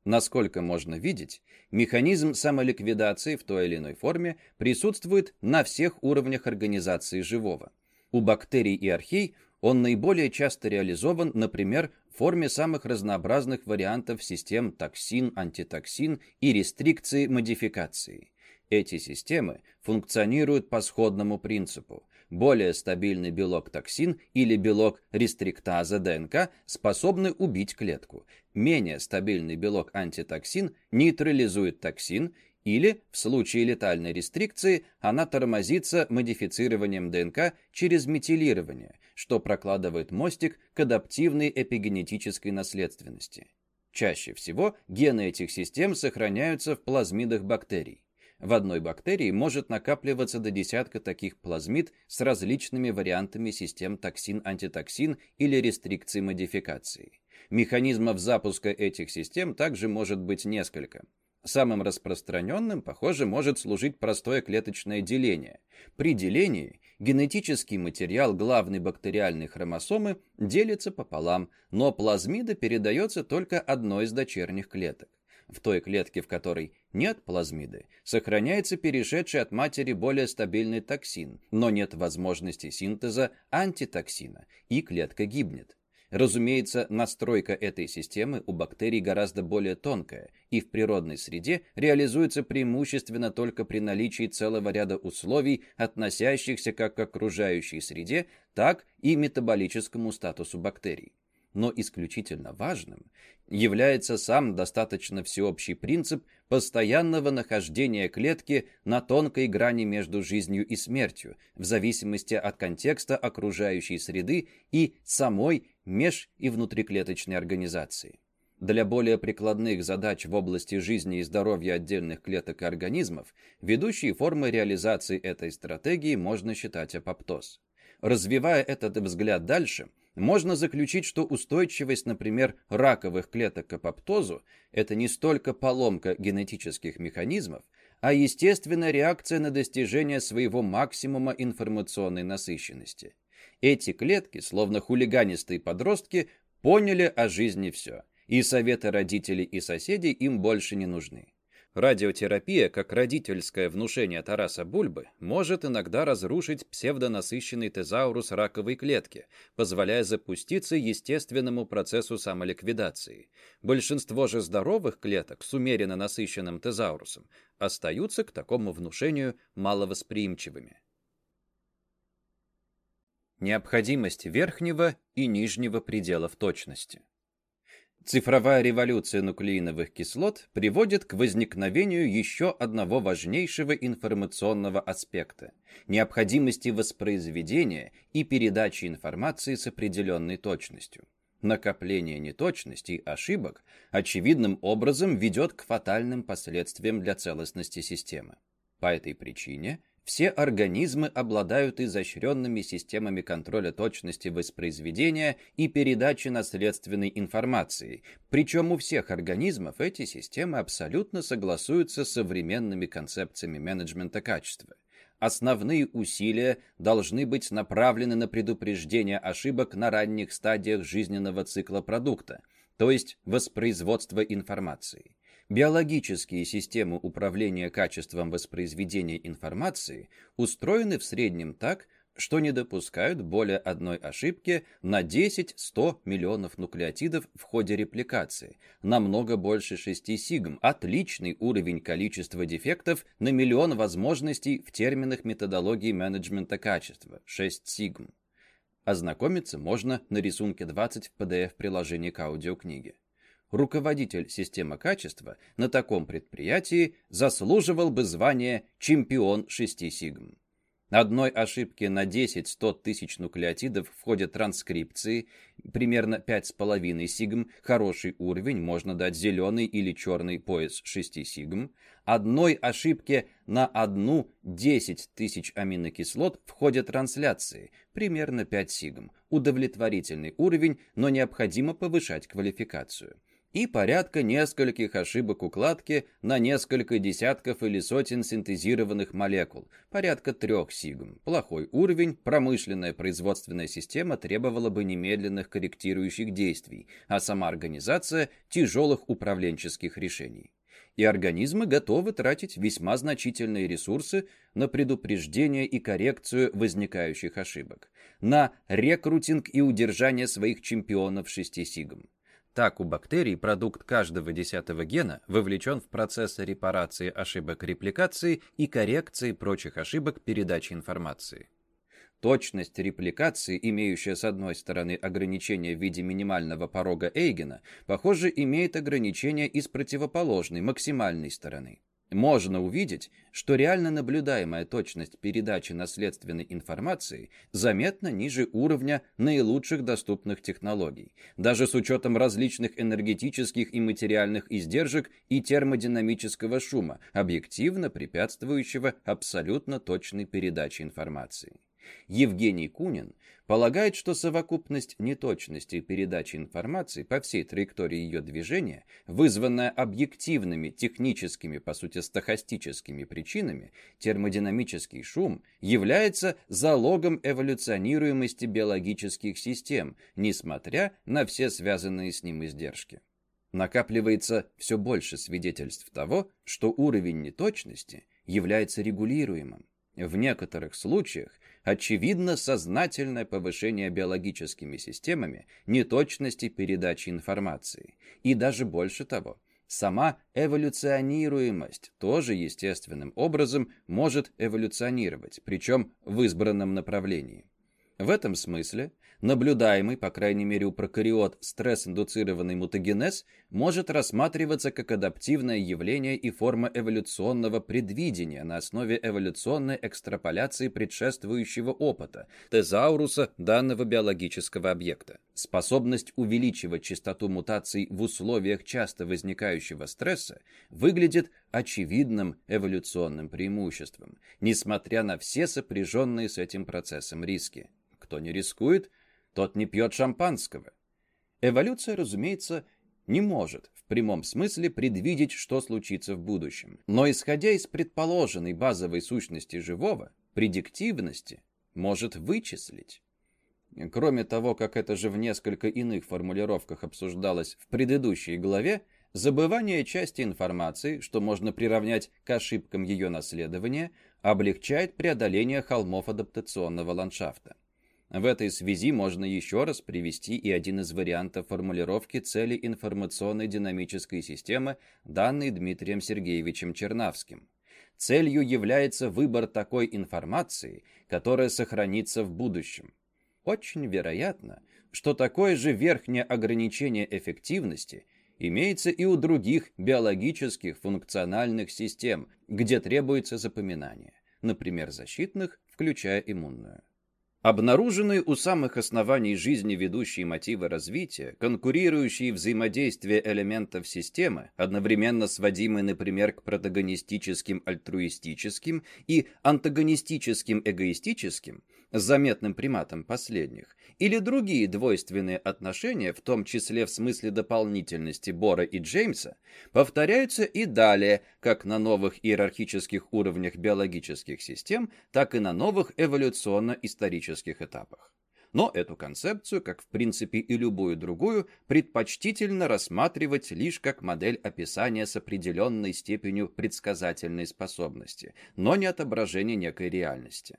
Насколько можно видеть, механизм самоликвидации в той или иной форме присутствует на всех уровнях организации живого. У бактерий и архей он наиболее часто реализован, например, в форме самых разнообразных вариантов систем токсин, антитоксин и рестрикции модификации. Эти системы функционируют по сходному принципу. Более стабильный белок токсин или белок рестриктаза ДНК способны убить клетку. Менее стабильный белок антитоксин нейтрализует токсин или, в случае летальной рестрикции, она тормозится модифицированием ДНК через метилирование, что прокладывает мостик к адаптивной эпигенетической наследственности. Чаще всего гены этих систем сохраняются в плазмидах бактерий. В одной бактерии может накапливаться до десятка таких плазмид с различными вариантами систем токсин-антитоксин или рестрикции модификации. Механизмов запуска этих систем также может быть несколько. Самым распространенным, похоже, может служить простое клеточное деление. При делении генетический материал главной бактериальной хромосомы делится пополам, но плазмида передается только одной из дочерних клеток. В той клетке, в которой нет плазмиды, сохраняется перешедший от матери более стабильный токсин, но нет возможности синтеза антитоксина, и клетка гибнет. Разумеется, настройка этой системы у бактерий гораздо более тонкая и в природной среде реализуется преимущественно только при наличии целого ряда условий, относящихся как к окружающей среде, так и метаболическому статусу бактерий. Но исключительно важным является сам достаточно всеобщий принцип постоянного нахождения клетки на тонкой грани между жизнью и смертью, в зависимости от контекста окружающей среды и самой меж- и внутриклеточной организации. Для более прикладных задач в области жизни и здоровья отдельных клеток и организмов ведущей формой реализации этой стратегии можно считать апоптоз. Развивая этот взгляд дальше, можно заключить, что устойчивость, например, раковых клеток к апоптозу – это не столько поломка генетических механизмов, а естественная реакция на достижение своего максимума информационной насыщенности. Эти клетки, словно хулиганистые подростки, поняли о жизни все, и советы родителей и соседей им больше не нужны. Радиотерапия, как родительское внушение Тараса Бульбы, может иногда разрушить псевдонасыщенный тезаурус раковой клетки, позволяя запуститься естественному процессу самоликвидации. Большинство же здоровых клеток с умеренно насыщенным тезаурусом остаются к такому внушению маловосприимчивыми. Необходимость верхнего и нижнего пределов точности. Цифровая революция нуклеиновых кислот приводит к возникновению еще одного важнейшего информационного аспекта – необходимости воспроизведения и передачи информации с определенной точностью. Накопление неточностей, ошибок очевидным образом ведет к фатальным последствиям для целостности системы. По этой причине – все организмы обладают изощренными системами контроля точности воспроизведения и передачи наследственной информации, причем у всех организмов эти системы абсолютно согласуются с современными концепциями менеджмента качества. Основные усилия должны быть направлены на предупреждение ошибок на ранних стадиях жизненного цикла продукта, то есть воспроизводство информации. Биологические системы управления качеством воспроизведения информации устроены в среднем так, что не допускают более одной ошибки на 10-100 миллионов нуклеотидов в ходе репликации, намного больше 6 сигм, отличный уровень количества дефектов на миллион возможностей в терминах методологии менеджмента качества, 6 сигм. Ознакомиться можно на рисунке 20 в PDF-приложении к аудиокниге руководитель системы качества на таком предприятии заслуживал бы звания «чемпион 6 сигм». Одной ошибки на 10-100 тысяч нуклеотидов в ходе транскрипции, примерно 5,5 сигм, хороший уровень, можно дать зеленый или черный пояс 6 сигм. Одной ошибке на одну 10 тысяч аминокислот в ходе трансляции, примерно 5 сигм. Удовлетворительный уровень, но необходимо повышать квалификацию. И порядка нескольких ошибок укладки на несколько десятков или сотен синтезированных молекул, порядка трех сигм. Плохой уровень, промышленная производственная система требовала бы немедленных корректирующих действий, а сама организация – тяжелых управленческих решений и организмы готовы тратить весьма значительные ресурсы на предупреждение и коррекцию возникающих ошибок, на рекрутинг и удержание своих чемпионов шести сигм. Так у бактерий продукт каждого десятого гена вовлечен в процесс репарации ошибок репликации и коррекции прочих ошибок передачи информации. Точность репликации, имеющая с одной стороны ограничение в виде минимального порога Эйгена, похоже, имеет ограничение и с противоположной, максимальной стороны. Можно увидеть, что реально наблюдаемая точность передачи наследственной информации заметно ниже уровня наилучших доступных технологий, даже с учетом различных энергетических и материальных издержек и термодинамического шума, объективно препятствующего абсолютно точной передаче информации. Евгений Кунин полагает, что совокупность неточностей передачи информации по всей траектории ее движения, вызванная объективными, техническими, по сути стохастическими причинами, термодинамический шум, является залогом эволюционируемости биологических систем, несмотря на все связанные с ним издержки. Накапливается все больше свидетельств того, что уровень неточности является регулируемым. В некоторых случаях очевидно сознательное повышение биологическими системами неточности передачи информации. И даже больше того, сама эволюционируемость тоже естественным образом может эволюционировать, причем в избранном направлении. В этом смысле наблюдаемый, по крайней мере у прокариот, стресс-индуцированный мутагенез может рассматриваться как адаптивное явление и форма эволюционного предвидения на основе эволюционной экстраполяции предшествующего опыта, тезауруса данного биологического объекта. Способность увеличивать частоту мутаций в условиях часто возникающего стресса выглядит очевидным эволюционным преимуществом, несмотря на все сопряженные с этим процессом риски. Кто не рискует – тот не пьет шампанского. Эволюция, разумеется, не может в прямом смысле предвидеть, что случится в будущем. Но исходя из предположенной базовой сущности живого, предиктивности, может вычислить. Кроме того, как это же в несколько иных формулировках обсуждалось в предыдущей главе, забывание части информации, что можно приравнять к ошибкам ее наследования, облегчает преодоление холмов адаптационного ландшафта. В этой связи можно еще раз привести и один из вариантов формулировки цели информационной динамической системы, данной Дмитрием Сергеевичем Чернавским. Целью является выбор такой информации, которая сохранится в будущем. Очень вероятно, что такое же верхнее ограничение эффективности имеется и у других биологических функциональных систем, где требуется запоминание, например, защитных, включая иммунную. Обнаруженные у самых оснований жизни ведущие мотивы развития, конкурирующие взаимодействия элементов системы, одновременно сводимые, например, к протагонистическим альтруистическим и антагонистическим эгоистическим, заметным приматом последних, или другие двойственные отношения, в том числе в смысле дополнительности Бора и Джеймса, повторяются и далее, как на новых иерархических уровнях биологических систем, так и на новых эволюционно-исторических этапах. Но эту концепцию, как в принципе и любую другую, предпочтительно рассматривать лишь как модель описания с определенной степенью предсказательной способности, но не отображение некой реальности.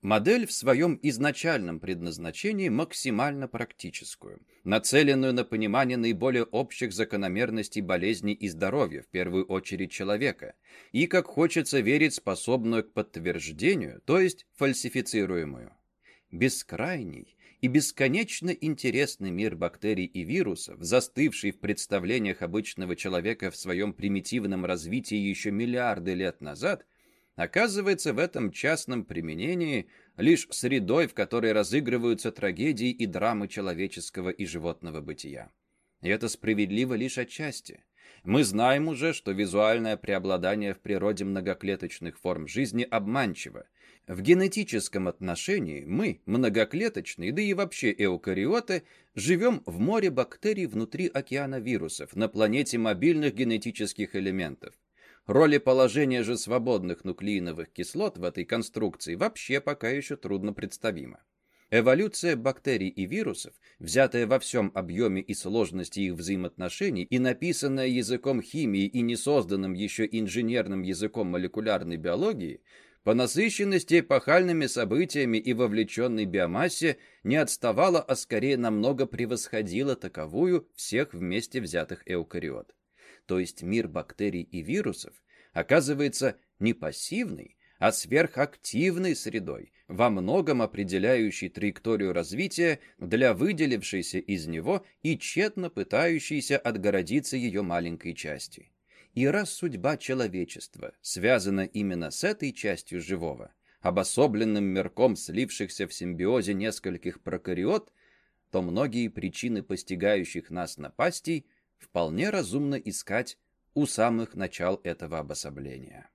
Модель в своем изначальном предназначении максимально практическую, нацеленную на понимание наиболее общих закономерностей болезней и здоровья, в первую очередь человека, и, как хочется верить, способную к подтверждению, то есть фальсифицируемую. Бескрайний и бесконечно интересный мир бактерий и вирусов, застывший в представлениях обычного человека в своем примитивном развитии еще миллиарды лет назад – оказывается в этом частном применении лишь средой, в которой разыгрываются трагедии и драмы человеческого и животного бытия. И это справедливо лишь отчасти. Мы знаем уже, что визуальное преобладание в природе многоклеточных форм жизни обманчиво. В генетическом отношении мы, многоклеточные, да и вообще эукариоты, живем в море бактерий внутри океана вирусов, на планете мобильных генетических элементов. Роли положения же свободных нуклеиновых кислот в этой конструкции вообще пока еще трудно представима. Эволюция бактерий и вирусов, взятая во всем объеме и сложности их взаимоотношений и написанная языком химии и не созданным еще инженерным языком молекулярной биологии, по насыщенности эпохальными событиями и вовлеченной биомассе не отставала, а скорее намного превосходила таковую всех вместе взятых эукариот то есть мир бактерий и вирусов, оказывается не пассивной, а сверхактивной средой, во многом определяющей траекторию развития для выделившейся из него и тщетно пытающейся отгородиться ее маленькой части. И раз судьба человечества связана именно с этой частью живого, обособленным мерком слившихся в симбиозе нескольких прокариот, то многие причины постигающих нас напастей вполне разумно искать у самых начал этого обособления.